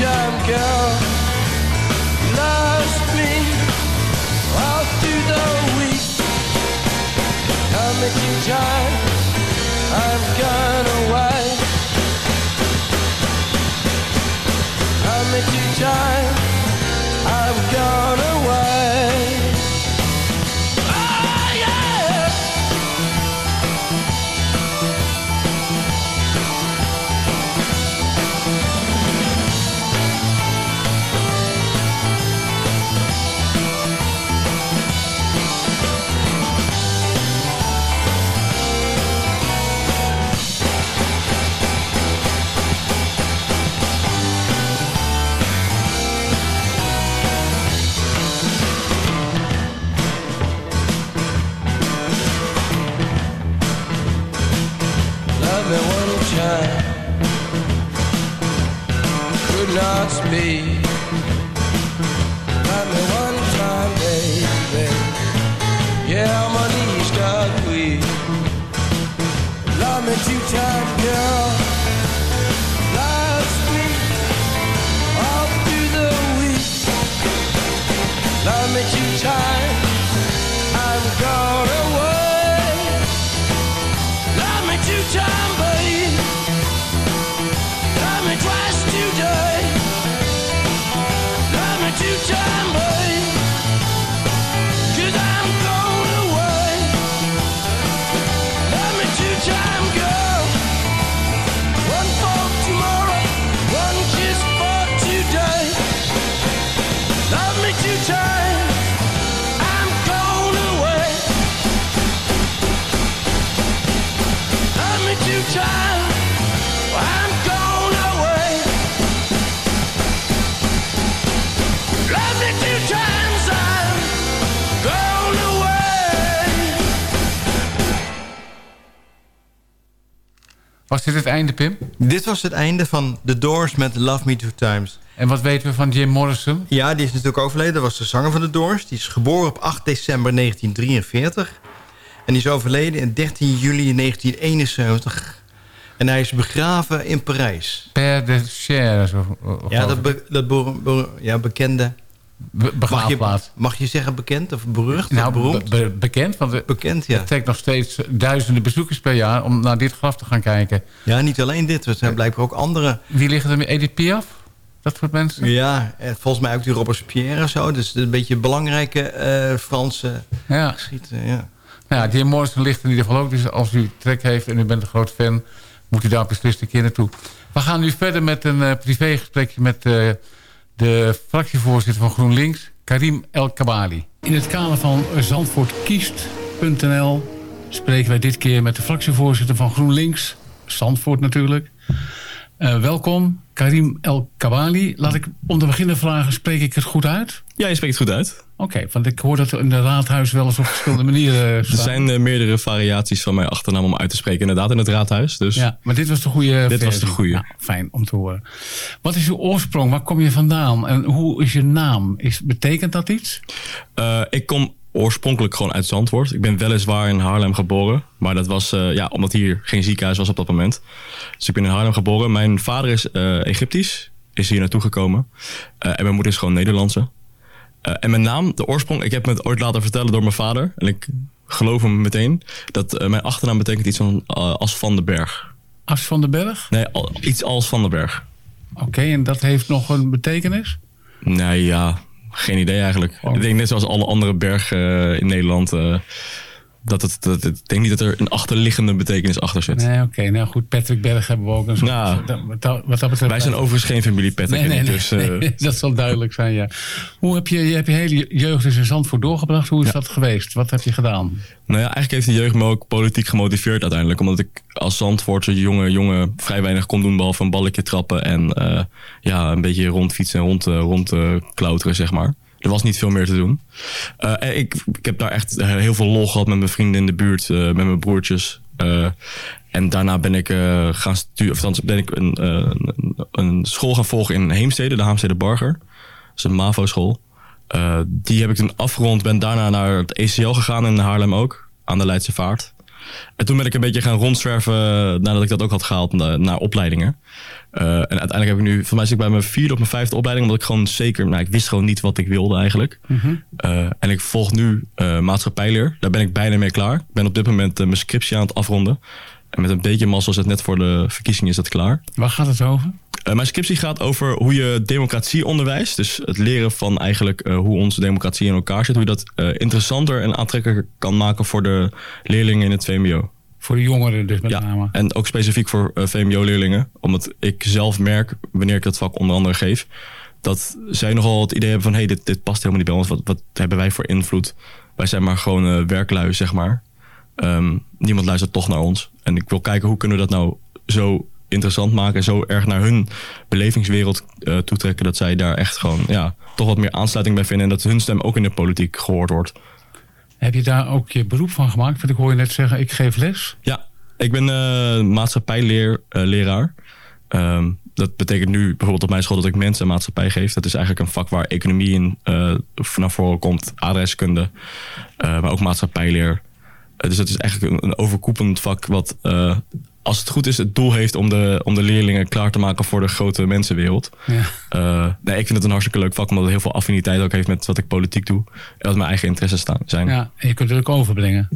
Love me two time, girl. Lost me all through the week Love me two time I'm gone away Love me two time I've gone away sunshine could not speak. Was dit het einde, Pim? Dit was het einde van The Doors met Love Me Two Times. En wat weten we van Jim Morrison? Ja, die is natuurlijk overleden. Dat was de zanger van The Doors. Die is geboren op 8 december 1943. En die is overleden in 13 juli 1971. En hij is begraven in Parijs. Père de of- Ja, dat, be- dat be- be- ja, bekende... Be- mag, je, begraafplaats. mag je zeggen bekend of berucht Nou, beroemd? be- be- bekend, want het, bekend, ja. het trekt nog steeds duizenden bezoekers per jaar om naar dit graf te gaan kijken. Ja, niet alleen dit. Er zijn blijkbaar ook andere... Wie liggen er met Edith Piaf? Dat soort mensen? Ja, en volgens mij ook die Robespierre en zo. Dus een beetje belangrijke eh, Franse Ja. geschieden. Ja. Nou ja, Jim Morrison ligt in ieder geval ook. Dus als u trek heeft en u bent een groot fan... moet u daar beslist een keer naartoe. We gaan nu verder met een eh, privégesprekje... met eh, de fractievoorzitter van GroenLinks, Karim El Kabali. In het kader van zandvoortkiest.nl spreken wij dit keer met de fractievoorzitter van GroenLinks, Zandvoort natuurlijk. Eh, welkom, Karim El Kabali. Laat ik om te beginnen vragen, spreek ik het goed uit? Ja, je spreekt het goed uit. Oké, want ik hoor dat er in de raadhuis wel eens op verschillende manieren Er zijn eh, meerdere variaties van mijn achternaam om uit te spreken. Inderdaad, in het raadhuis. Dus Ja, maar dit was de goede Dit was de goede. Nou, fijn om te horen. Wat is uw oorsprong? Waar kom je vandaan? En hoe is je naam? Is, betekent dat iets? Eh, ik kom oorspronkelijk gewoon uit Zandvoort. Ik ben weliswaar in Haarlem geboren. Maar dat was eh, ja, omdat hier geen ziekenhuis was op dat moment. Dus ik ben in Haarlem geboren. Mijn vader is Egyptisch. Is hier naartoe gekomen. En mijn moeder is gewoon Nederlandse. Eh, en mijn naam, de oorsprong, ik heb me het ooit laten vertellen door mijn vader. En ik geloof hem meteen. Dat eh, mijn achternaam betekent iets van eh, als van den berg. As van den Berg? Nee, al- iets als van den berg. Oké, en dat heeft nog een betekenis? Nee, ja, geen idee eigenlijk. Ik denk net zoals alle andere bergen in Nederland. Dat het, dat, het- ik denk niet dat er een achterliggende betekenis achter zit. Nee, oké. Nou goed, Patrick Berg hebben we ook een soort... Nou, wat, dat, betreft... Wij zijn overigens geen familie Patrick. Nee, nee, dus, eh, dat zal duidelijk zijn, ja. Hoe heb je je, heb je hele jeugd dus in Zandvoort doorgebracht? Hoe is dat geweest? Wat heb je gedaan? Nou ja, eigenlijk heeft de jeugd me ook politiek gemotiveerd uiteindelijk. Omdat ik als Zandvoortse jonge jongen vrij weinig kon doen. Behalve een balletje trappen en eh, ja, een beetje rondfietsen en rond, eh, rond klauteren, zeg maar. Er was niet veel meer te doen. Eh, ik, ik heb daar echt eh, heel veel lol gehad met mijn vrienden in de buurt. eh, met mijn broertjes. En daarna ben ik gaan sturen. Of ben ik een, een, school gaan volgen in Heemstede. De Haamstede Barger. Dat is een MAVO-school. Die heb ik toen afgerond. Ben daarna naar het ECL gegaan in Haarlem ook. Aan de Leidse Vaart. En toen ben ik een beetje gaan rondzwerven eh, nadat ik dat ook had gehaald naar, naar opleidingen. Eh, en uiteindelijk heb ik nu, voor mij zit ik bij mijn vierde of mijn vijfde opleiding, omdat ik gewoon zeker, nou ik wist gewoon niet wat ik wilde eigenlijk. Eh, en ik volg nu eh, maatschappijleer. Daar ben ik bijna mee klaar. Ik ben op dit moment eh, mijn scriptie aan het afronden. En met een beetje mazzel is het net voor de verkiezingen is het klaar. Waar gaat het over? Eh, mijn scriptie gaat over hoe je democratie onderwijst. Dus het leren van eigenlijk eh, hoe onze democratie in elkaar zit. Hoe je dat eh, interessanter en aantrekkelijker kan maken voor de leerlingen in het VMBO. Voor de jongeren dus met ja, name. En ook specifiek voor eh, VMBO-leerlingen. Omdat ik zelf merk, wanneer ik dat vak onder andere geef... dat zij nogal het idee hebben van... hé, hey, dit, dit past helemaal niet bij ons. Wat, wat hebben wij voor invloed? Wij zijn maar gewoon eh, werklui, zeg maar. Ehm, niemand luistert toch naar ons. En ik wil kijken hoe kunnen we dat nou zo interessant maken... en zo erg naar hun belevingswereld eh, toetrekken... dat zij daar echt gewoon ja, toch wat meer aansluiting bij vinden... en dat hun stem ook in de politiek gehoord wordt. Heb je daar ook je beroep van gemaakt? Want ik hoor je net zeggen, ik geef les. Ja, ik ben eh maatschappijleraar. Ehm dat betekent nu bijvoorbeeld op mijn school dat ik mensen en maatschappij geef. Dat is eigenlijk een vak waar economie in eh naar voren komt, adreskunde, eh, maar ook maatschappijleer. Eh, dus dat is eigenlijk een, een overkoepelend vak wat, eh, als het goed is, het doel heeft om de, om de leerlingen klaar te maken voor de grote mensenwereld. Ja. Eh, nee, ik vind het een hartstikke leuk vak, omdat het heel veel affiniteit ook heeft met wat ik politiek doe. En wat mijn eigen interesses staan, zijn. Ja, en je kunt het ook overbrengen.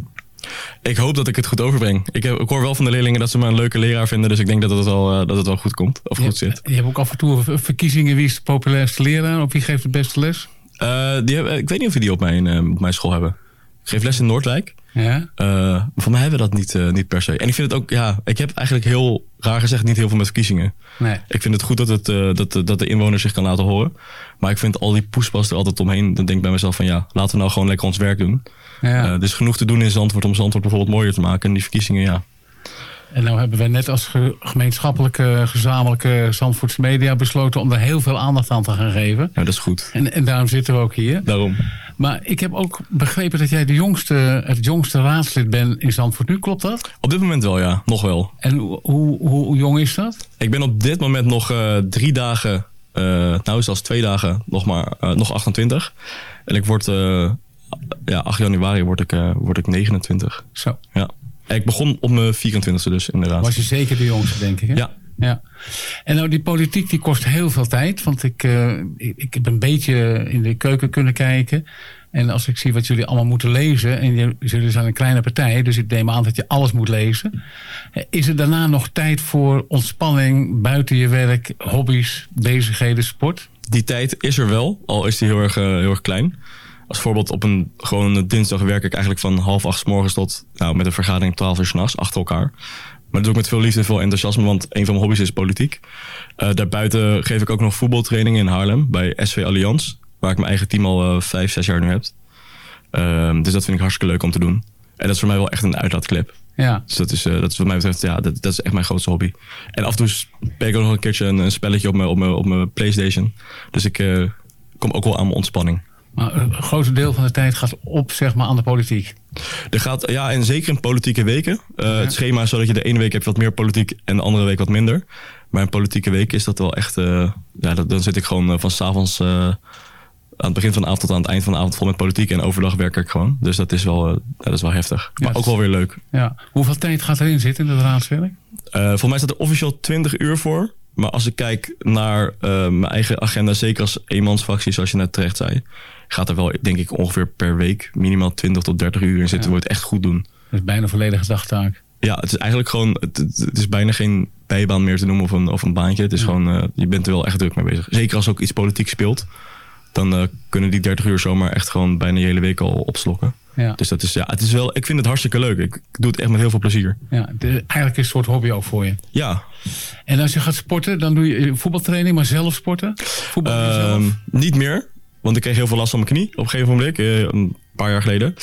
Ik hoop dat ik het goed overbreng. Ik, heb, ik hoor wel van de leerlingen dat ze me een leuke leraar vinden. Dus ik denk dat het wel, eh, dat het wel goed komt. Of goed zit. Je hebt ook af en toe ver- verkiezingen. Wie is de populairste leraar? Of wie geeft de beste les? Eh, die hebben, ik weet niet of we die op mijn, op mijn school hebben. Ik geef les in Noordwijk. Ja? Eh, voor mij hebben we dat niet, eh, niet per se. En ik vind het ook, ja, ik heb eigenlijk heel raar gezegd niet heel veel met verkiezingen. Nee. Ik vind het goed dat, het, eh, dat, dat de inwoner zich kan laten horen. Maar ik vind al die poespas er altijd omheen. Dan denk ik bij mezelf van ja, laten we nou gewoon lekker ons werk doen. Ja. Er is genoeg te doen in Zandvoort om Zandvoort bijvoorbeeld mooier te maken. En die verkiezingen, ja. En nou hebben wij net als ge- gemeenschappelijke, gezamenlijke Zandvoorts Media besloten om er heel veel aandacht aan te gaan geven. Ja, dat is goed. En, en daarom zitten we ook hier. Daarom. Maar ik heb ook begrepen dat jij de jongste, het jongste raadslid bent in Zandvoort. Nu klopt dat? Op dit moment wel, ja. Nog wel. En hoe, hoe, hoe jong is dat? Ik ben op dit moment nog eh, drie dagen, eh, nou zelfs twee dagen, nog maar eh, nog 28. En ik word, ja, 8 januari word ik, word ik 29. Zo. Ja. En ik begon op mijn 24e dus inderdaad. Was je zeker de jongste, denk ik. Hè? Ja. ja. En nou, die politiek die kost heel veel tijd. Want ik, eh, ik, ik heb een beetje in de keuken kunnen kijken. En als ik zie wat jullie allemaal moeten lezen. En jullie zijn een kleine partij. Dus ik neem aan dat je alles moet lezen. Eh, Is er daarna nog tijd voor ontspanning, buiten je werk, hobby's, bezigheden, sport? Die tijd is er wel, al is die heel erg, eh, heel erg klein. Als voorbeeld op een gewone dinsdag werk ik eigenlijk van half acht 's morgens tot nou, met een vergadering twaalf uur s'nachts achter elkaar. Maar dat doe ik met veel liefde en veel enthousiasme, want een van mijn hobby's is politiek. Eh, daarbuiten geef ik ook nog voetbaltraining in Haarlem bij SV Allianz, waar ik mijn eigen team al eh, vijf, zes jaar nu heb. Ehm, dus dat vind ik hartstikke leuk om te doen. En dat is voor mij wel echt een uitlaatklep. Ja. Dus dat is, eh, dat is wat mij betreft, ja, dat, dat is echt mijn grootste hobby. En af en toe speel ik ook nog een keertje een, een spelletje op mijn, op, mijn, op mijn Playstation. Dus ik kom ook wel aan mijn ontspanning. Maar een groot deel van de tijd gaat op zeg maar, aan de politiek. Er gaat, ja, en zeker in politieke weken. Eh, Het schema is zo dat je de ene week heb je wat meer politiek en de andere week wat minder. Maar in politieke weken is dat wel echt, eh, ja, dat, dan zit ik gewoon eh, van s'avonds uh, aan het begin van de avond tot aan het eind van de avond vol met politiek. En overdag werk ik gewoon. Dus dat is wel, dat is wel heftig. Maar ook wel weer leuk. Ja. Hoeveel tijd gaat erin zitten in het raadswerk? Eh volgens mij staat er officieel 20 uur voor. Maar als ik kijk naar eh, mijn eigen agenda, zeker als eenmansfractie, zoals je net terecht zei, gaat er wel, denk ik, ongeveer per week minimaal 20 tot 30 uur in zitten. Ja. Je het echt goed doen. Dat is bijna een volledige dagtaak. Ja, het is eigenlijk gewoon, het, is bijna geen bijbaan meer te noemen of een, of een baantje. Het is gewoon, eh, je bent er wel echt druk mee bezig. Zeker als ook iets politiek speelt, dan eh, kunnen die 30 uur zomaar echt gewoon bijna je hele week al opslokken. Ja. Dus dat is, ja, het is wel, ik vind het hartstikke leuk. Ik, ik doe het echt met heel veel plezier. Ja, de- eigenlijk is het een soort hobby ook voor je. Ja. En als je gaat sporten, dan doe je voetbaltraining, maar zelf sporten? Voetbal je zelf? Ehm, niet meer, want ik kreeg heel veel last van mijn knie op een gegeven moment, eh, een paar jaar geleden.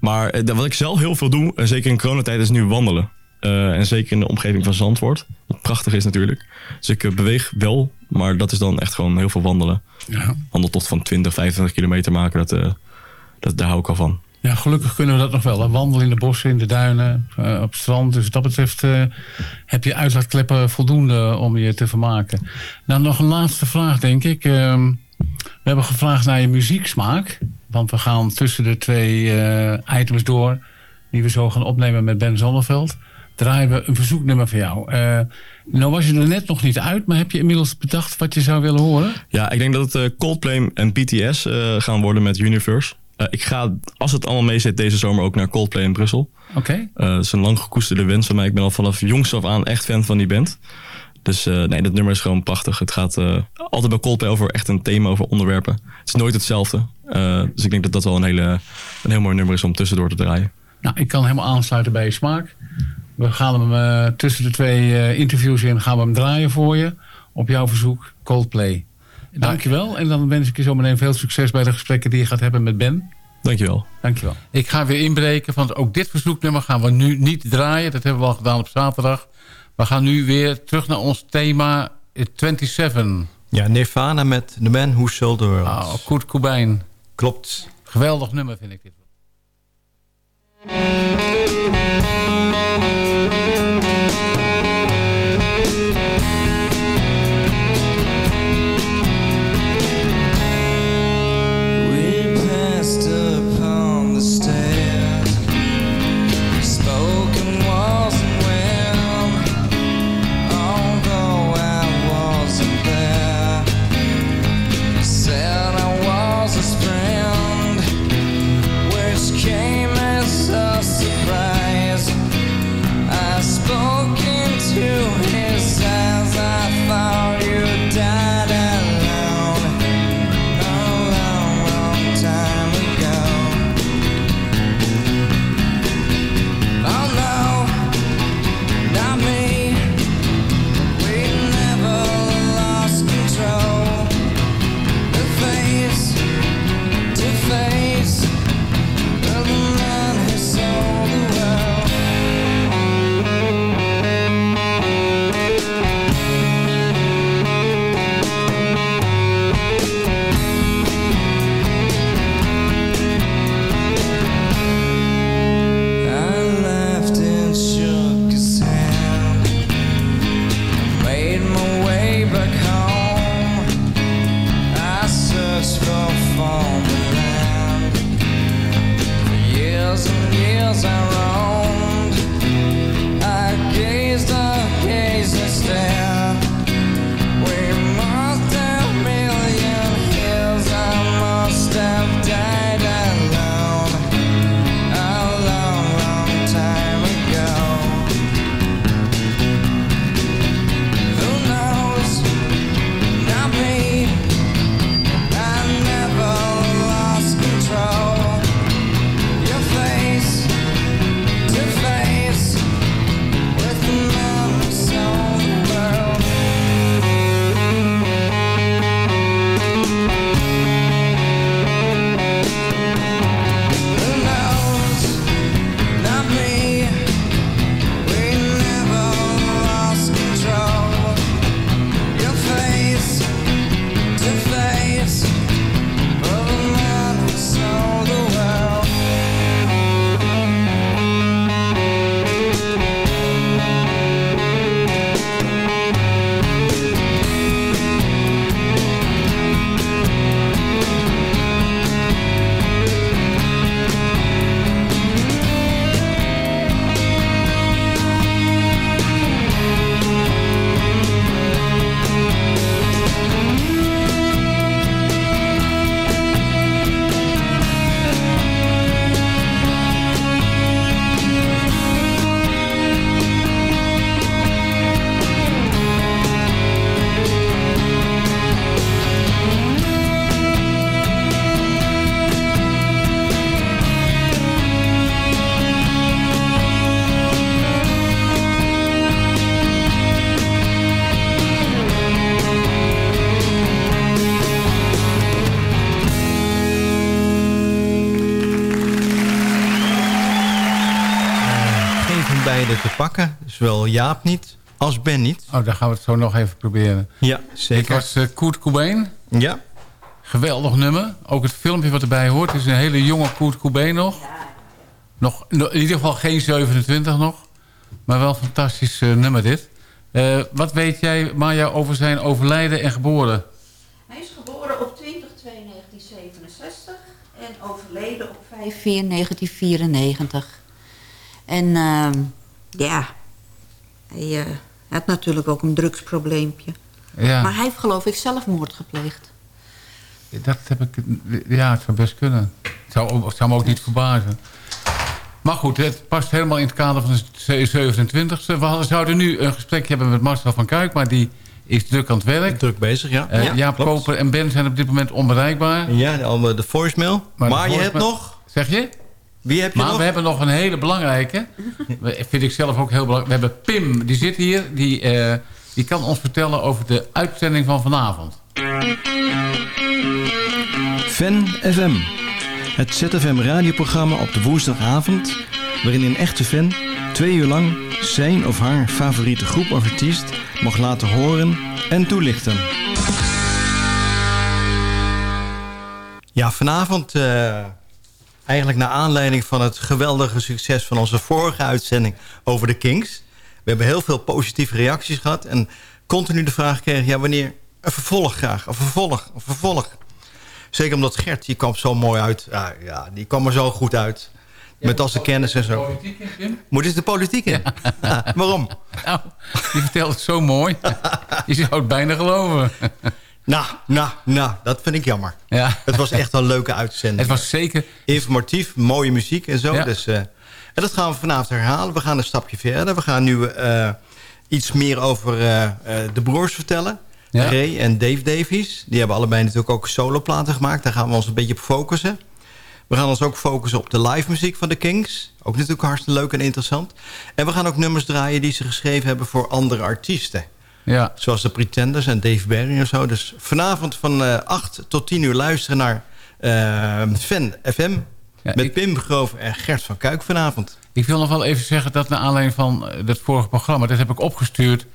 Maar eh, wat ik zelf heel veel doe, en zeker in coronatijd, is nu wandelen. Eh, en zeker in de omgeving van Zandvoort. Wat prachtig is natuurlijk. Dus ik eh, beweeg wel, maar dat is dan echt gewoon heel veel wandelen. Ja. Wandeltocht van 20, 25 kilometer maken, dat, eh, dat, daar hou ik al van. Ja, gelukkig kunnen we dat nog wel. hè. Wandelen in de bossen, in de duinen, eh, op strand. Dus wat dat betreft eh, heb je uitlaatkleppen voldoende om je te vermaken. Nou, nog een laatste vraag, denk ik. Ehm, we hebben gevraagd naar je muzieksmaak. Want we gaan tussen de twee eh, items door... die we zo gaan opnemen met Ben Zonneveld... draaien we een verzoeknummer van jou. Eh, nou was je er net nog niet uit... maar heb je inmiddels bedacht wat je zou willen horen? Ja, ik denk dat het eh, Coldplay en BTS eh, gaan worden met Universe. Eh, ik ga, als het allemaal mee zit, deze zomer ook naar Coldplay in Brussel. Oké. Eh, dat is een lang gekoesterde wens van mij. Ik ben al vanaf jongs af aan echt fan van die band. Dus eh, nee, dat nummer is gewoon prachtig. Het gaat altijd bij Coldplay over echt een thema, over onderwerpen. Het is nooit hetzelfde. Dus ik denk dat dat wel een, hele, een heel mooi nummer is om tussendoor te draaien. Nou, ik kan helemaal aansluiten bij je smaak. We gaan hem tussen de twee interviews in gaan we hem draaien voor je. Op jouw verzoek, Coldplay. Dankjewel. En dan wens ik je zo meteen veel succes bij de gesprekken die je gaat hebben met Ben. Dankjewel. Dankjewel. Ik ga weer inbreken, want ook dit verzoeknummer gaan we nu niet draaien. Dat hebben we al gedaan op zaterdag. We gaan nu weer terug naar ons thema eh, 27. Ja, Nirvana met The Man Who Sold the World. Oh, Kurt Cobain. Klopt. Geweldig nummer vind ik dit. Zowel Jaap niet als Ben niet. Oh, dan gaan we het zo nog even proberen. Ja, Dit zeker. was eh Kurt Cobain. Ja. Geweldig nummer. Ook het filmpje wat erbij hoort. Het is een hele jonge Kurt Cobain nog. nog. nog- In ieder geval geen 27 nog. Maar wel een fantastisch eh, nummer dit. Eh, wat weet jij, Maya, over zijn overlijden en geboren? Hij is geboren op 20 2 1967 en overleden op 5 4 1994. En ehm, ja, hij eh, had natuurlijk ook een drugsprobleempje. Ja. Maar hij heeft geloof ik zelfmoord gepleegd. Dat heb ik... Ja, het zou best kunnen. Het zou, het zou me ook niet verbazen. Maar goed, het past helemaal in het kader van de 27e. We hadden, zouden nu een gesprek hebben met Marcel van Kuik... maar die is druk aan het werk. Druk bezig, ja. Eh, Ja, Jaap klopt. Koper en Ben zijn op dit moment onbereikbaar. Ja, de, de voicemail. Maar, de je hebt nog... Zeg je? Wie heb je maar nog? we hebben nog een hele belangrijke. Vind ik zelf ook heel belangrijk. We hebben Pim, die zit hier. Die, eh, die kan ons vertellen over de uitzending van vanavond. Fan FM. Het ZFM radioprogramma op de woensdagavond... waarin een echte fan twee uur lang zijn of haar favoriete groep of artiest... mag laten horen en toelichten. Ja, vanavond, eh, eigenlijk naar aanleiding van het geweldige succes van onze vorige uitzending over de Kings. We hebben heel veel positieve reacties gehad en continu de vraag gekregen, ja, wanneer een vervolg graag, een vervolg, een vervolg. Zeker omdat Gert, die kwam zo mooi uit. Ja, ja die kwam er zo goed uit. Met al zijn kennis en zo. Politiek in, Pim? Moet eens de politiek in? Ja, waarom? Nou, die vertelt het zo mooi. Je zou het bijna geloven. Nou, nou, nou, dat vind ik jammer. Ja. Het was echt een leuke uitzending. Het was zeker... Informatief, mooie muziek en zo. Ja. Dus, eh, en dat gaan we vanavond herhalen. We gaan een stapje verder. We gaan nu eh, iets meer over eh, de broers vertellen. Ja. Ray en Dave Davies. Die hebben allebei natuurlijk ook soloplaten gemaakt. Daar gaan we ons een beetje op focussen. We gaan ons ook focussen op de live muziek van de Kings. Ook natuurlijk hartstikke leuk en interessant. En we gaan ook nummers draaien die ze geschreven hebben voor andere artiesten. Ja. Zoals de Pretenders en Dave Barry en zo. Dus vanavond van eh 8 tot 10 uur luisteren naar eh, Fan FM. met Pim Groof en Gert van Kuik vanavond. Ik wil nog wel even zeggen dat naar aanleiding van eh, dat vorige programma... dat heb ik opgestuurd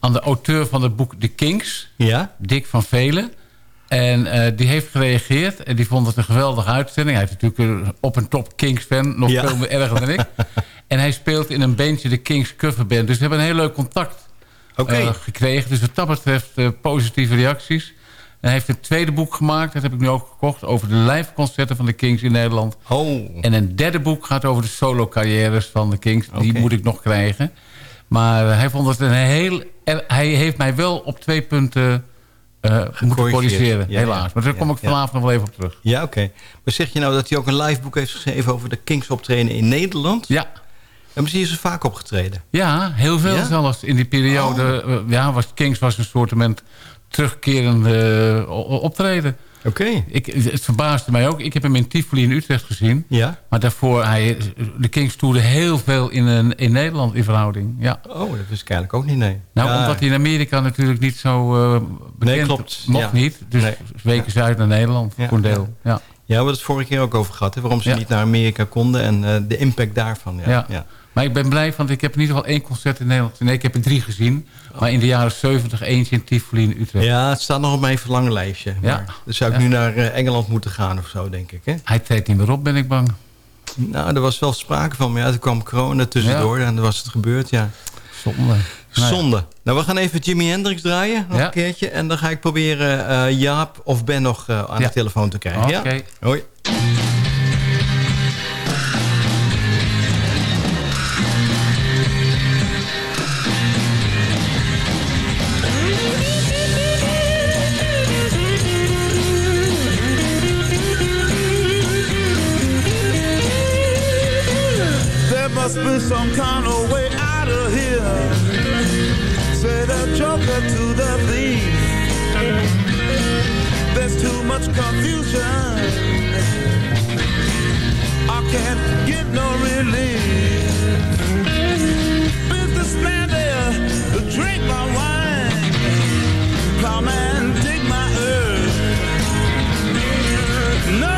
aan de auteur van het boek The Kings. Ja? Dick van Velen. En eh, die heeft gereageerd en die vond het een geweldige uitzending. Hij is natuurlijk een op en top Kings-fan, nog Ja. veel meer erger dan ik. en hij speelt in een bandje, de Kings Coverband. Dus we hebben een heel leuk contact Eh, gekregen. Dus wat dat betreft eh, positieve reacties. En hij heeft een tweede boek gemaakt, dat heb ik nu ook gekocht... over de live concerten van de Kings in Nederland. Oh. En een derde boek gaat over de solo-carrières van de Kings. Die moet ik nog krijgen. Maar eh, hij vond het een heel... er- hij heeft mij wel op twee punten eh, moeten corrigeren, Ja, helaas. ja. Maar daar kom ik ja. vanavond nog wel even op terug. Ja, oké. Maar zeg je nou dat hij ook een live boek heeft geschreven... over de Kings optreden in Nederland? Ja. En misschien is ze vaak opgetreden. Ja, heel veel Ja? zelfs. In die periode Oh. eh, ja, was Kings was een soort terugkerende eh, optreden. Oké. Ik, het verbaasde mij ook. Ik heb hem in Tivoli in Utrecht gezien. Ja? Maar daarvoor, hij, de Kings toerden heel veel in, een- in Nederland in verhouding. Ja. Oh, dat wist ik eigenlijk ook niet, nee. Nou, Ja. omdat hij in Amerika natuurlijk niet zo eh bekend Nee, klopt. mocht Ja. niet. Dus Nee. weken ze uit naar Nederland voor een deel. Ja. Ja, we hebben het vorige keer ook over gehad. Hè, waarom ze Ja. niet naar Amerika konden en eh, de impact daarvan. Ja. Ja. Ja. Maar ik ben blij, want ik heb in ieder geval één concert in Nederland. Nee, ik heb er drie gezien. Maar in de jaren 70 eentje in Tivoli in Utrecht. Ja, het staat nog op mijn verlanglijstje. Ja. Maar dan zou ik Ja. nu naar eh, Engeland moeten gaan of zo, denk ik. Hè? Hij treedt niet meer op, ben ik bang. Nou, er was wel sprake van. Maar ja, er kwam corona tussendoor en dan was het gebeurd, ja. Zonde. Nou. Zonde. Nou, we gaan even Jimi Hendrix draaien, nog Ja. een keertje. En dan ga ik proberen eh, Jaap of Ben nog eh, aan Ja. de telefoon te krijgen. Oké. Ja? Hoi. There must be some kind of to the thief. There's too much confusion. I can't get no relief. Businessman there drink my wine. Plowman dig my earth. None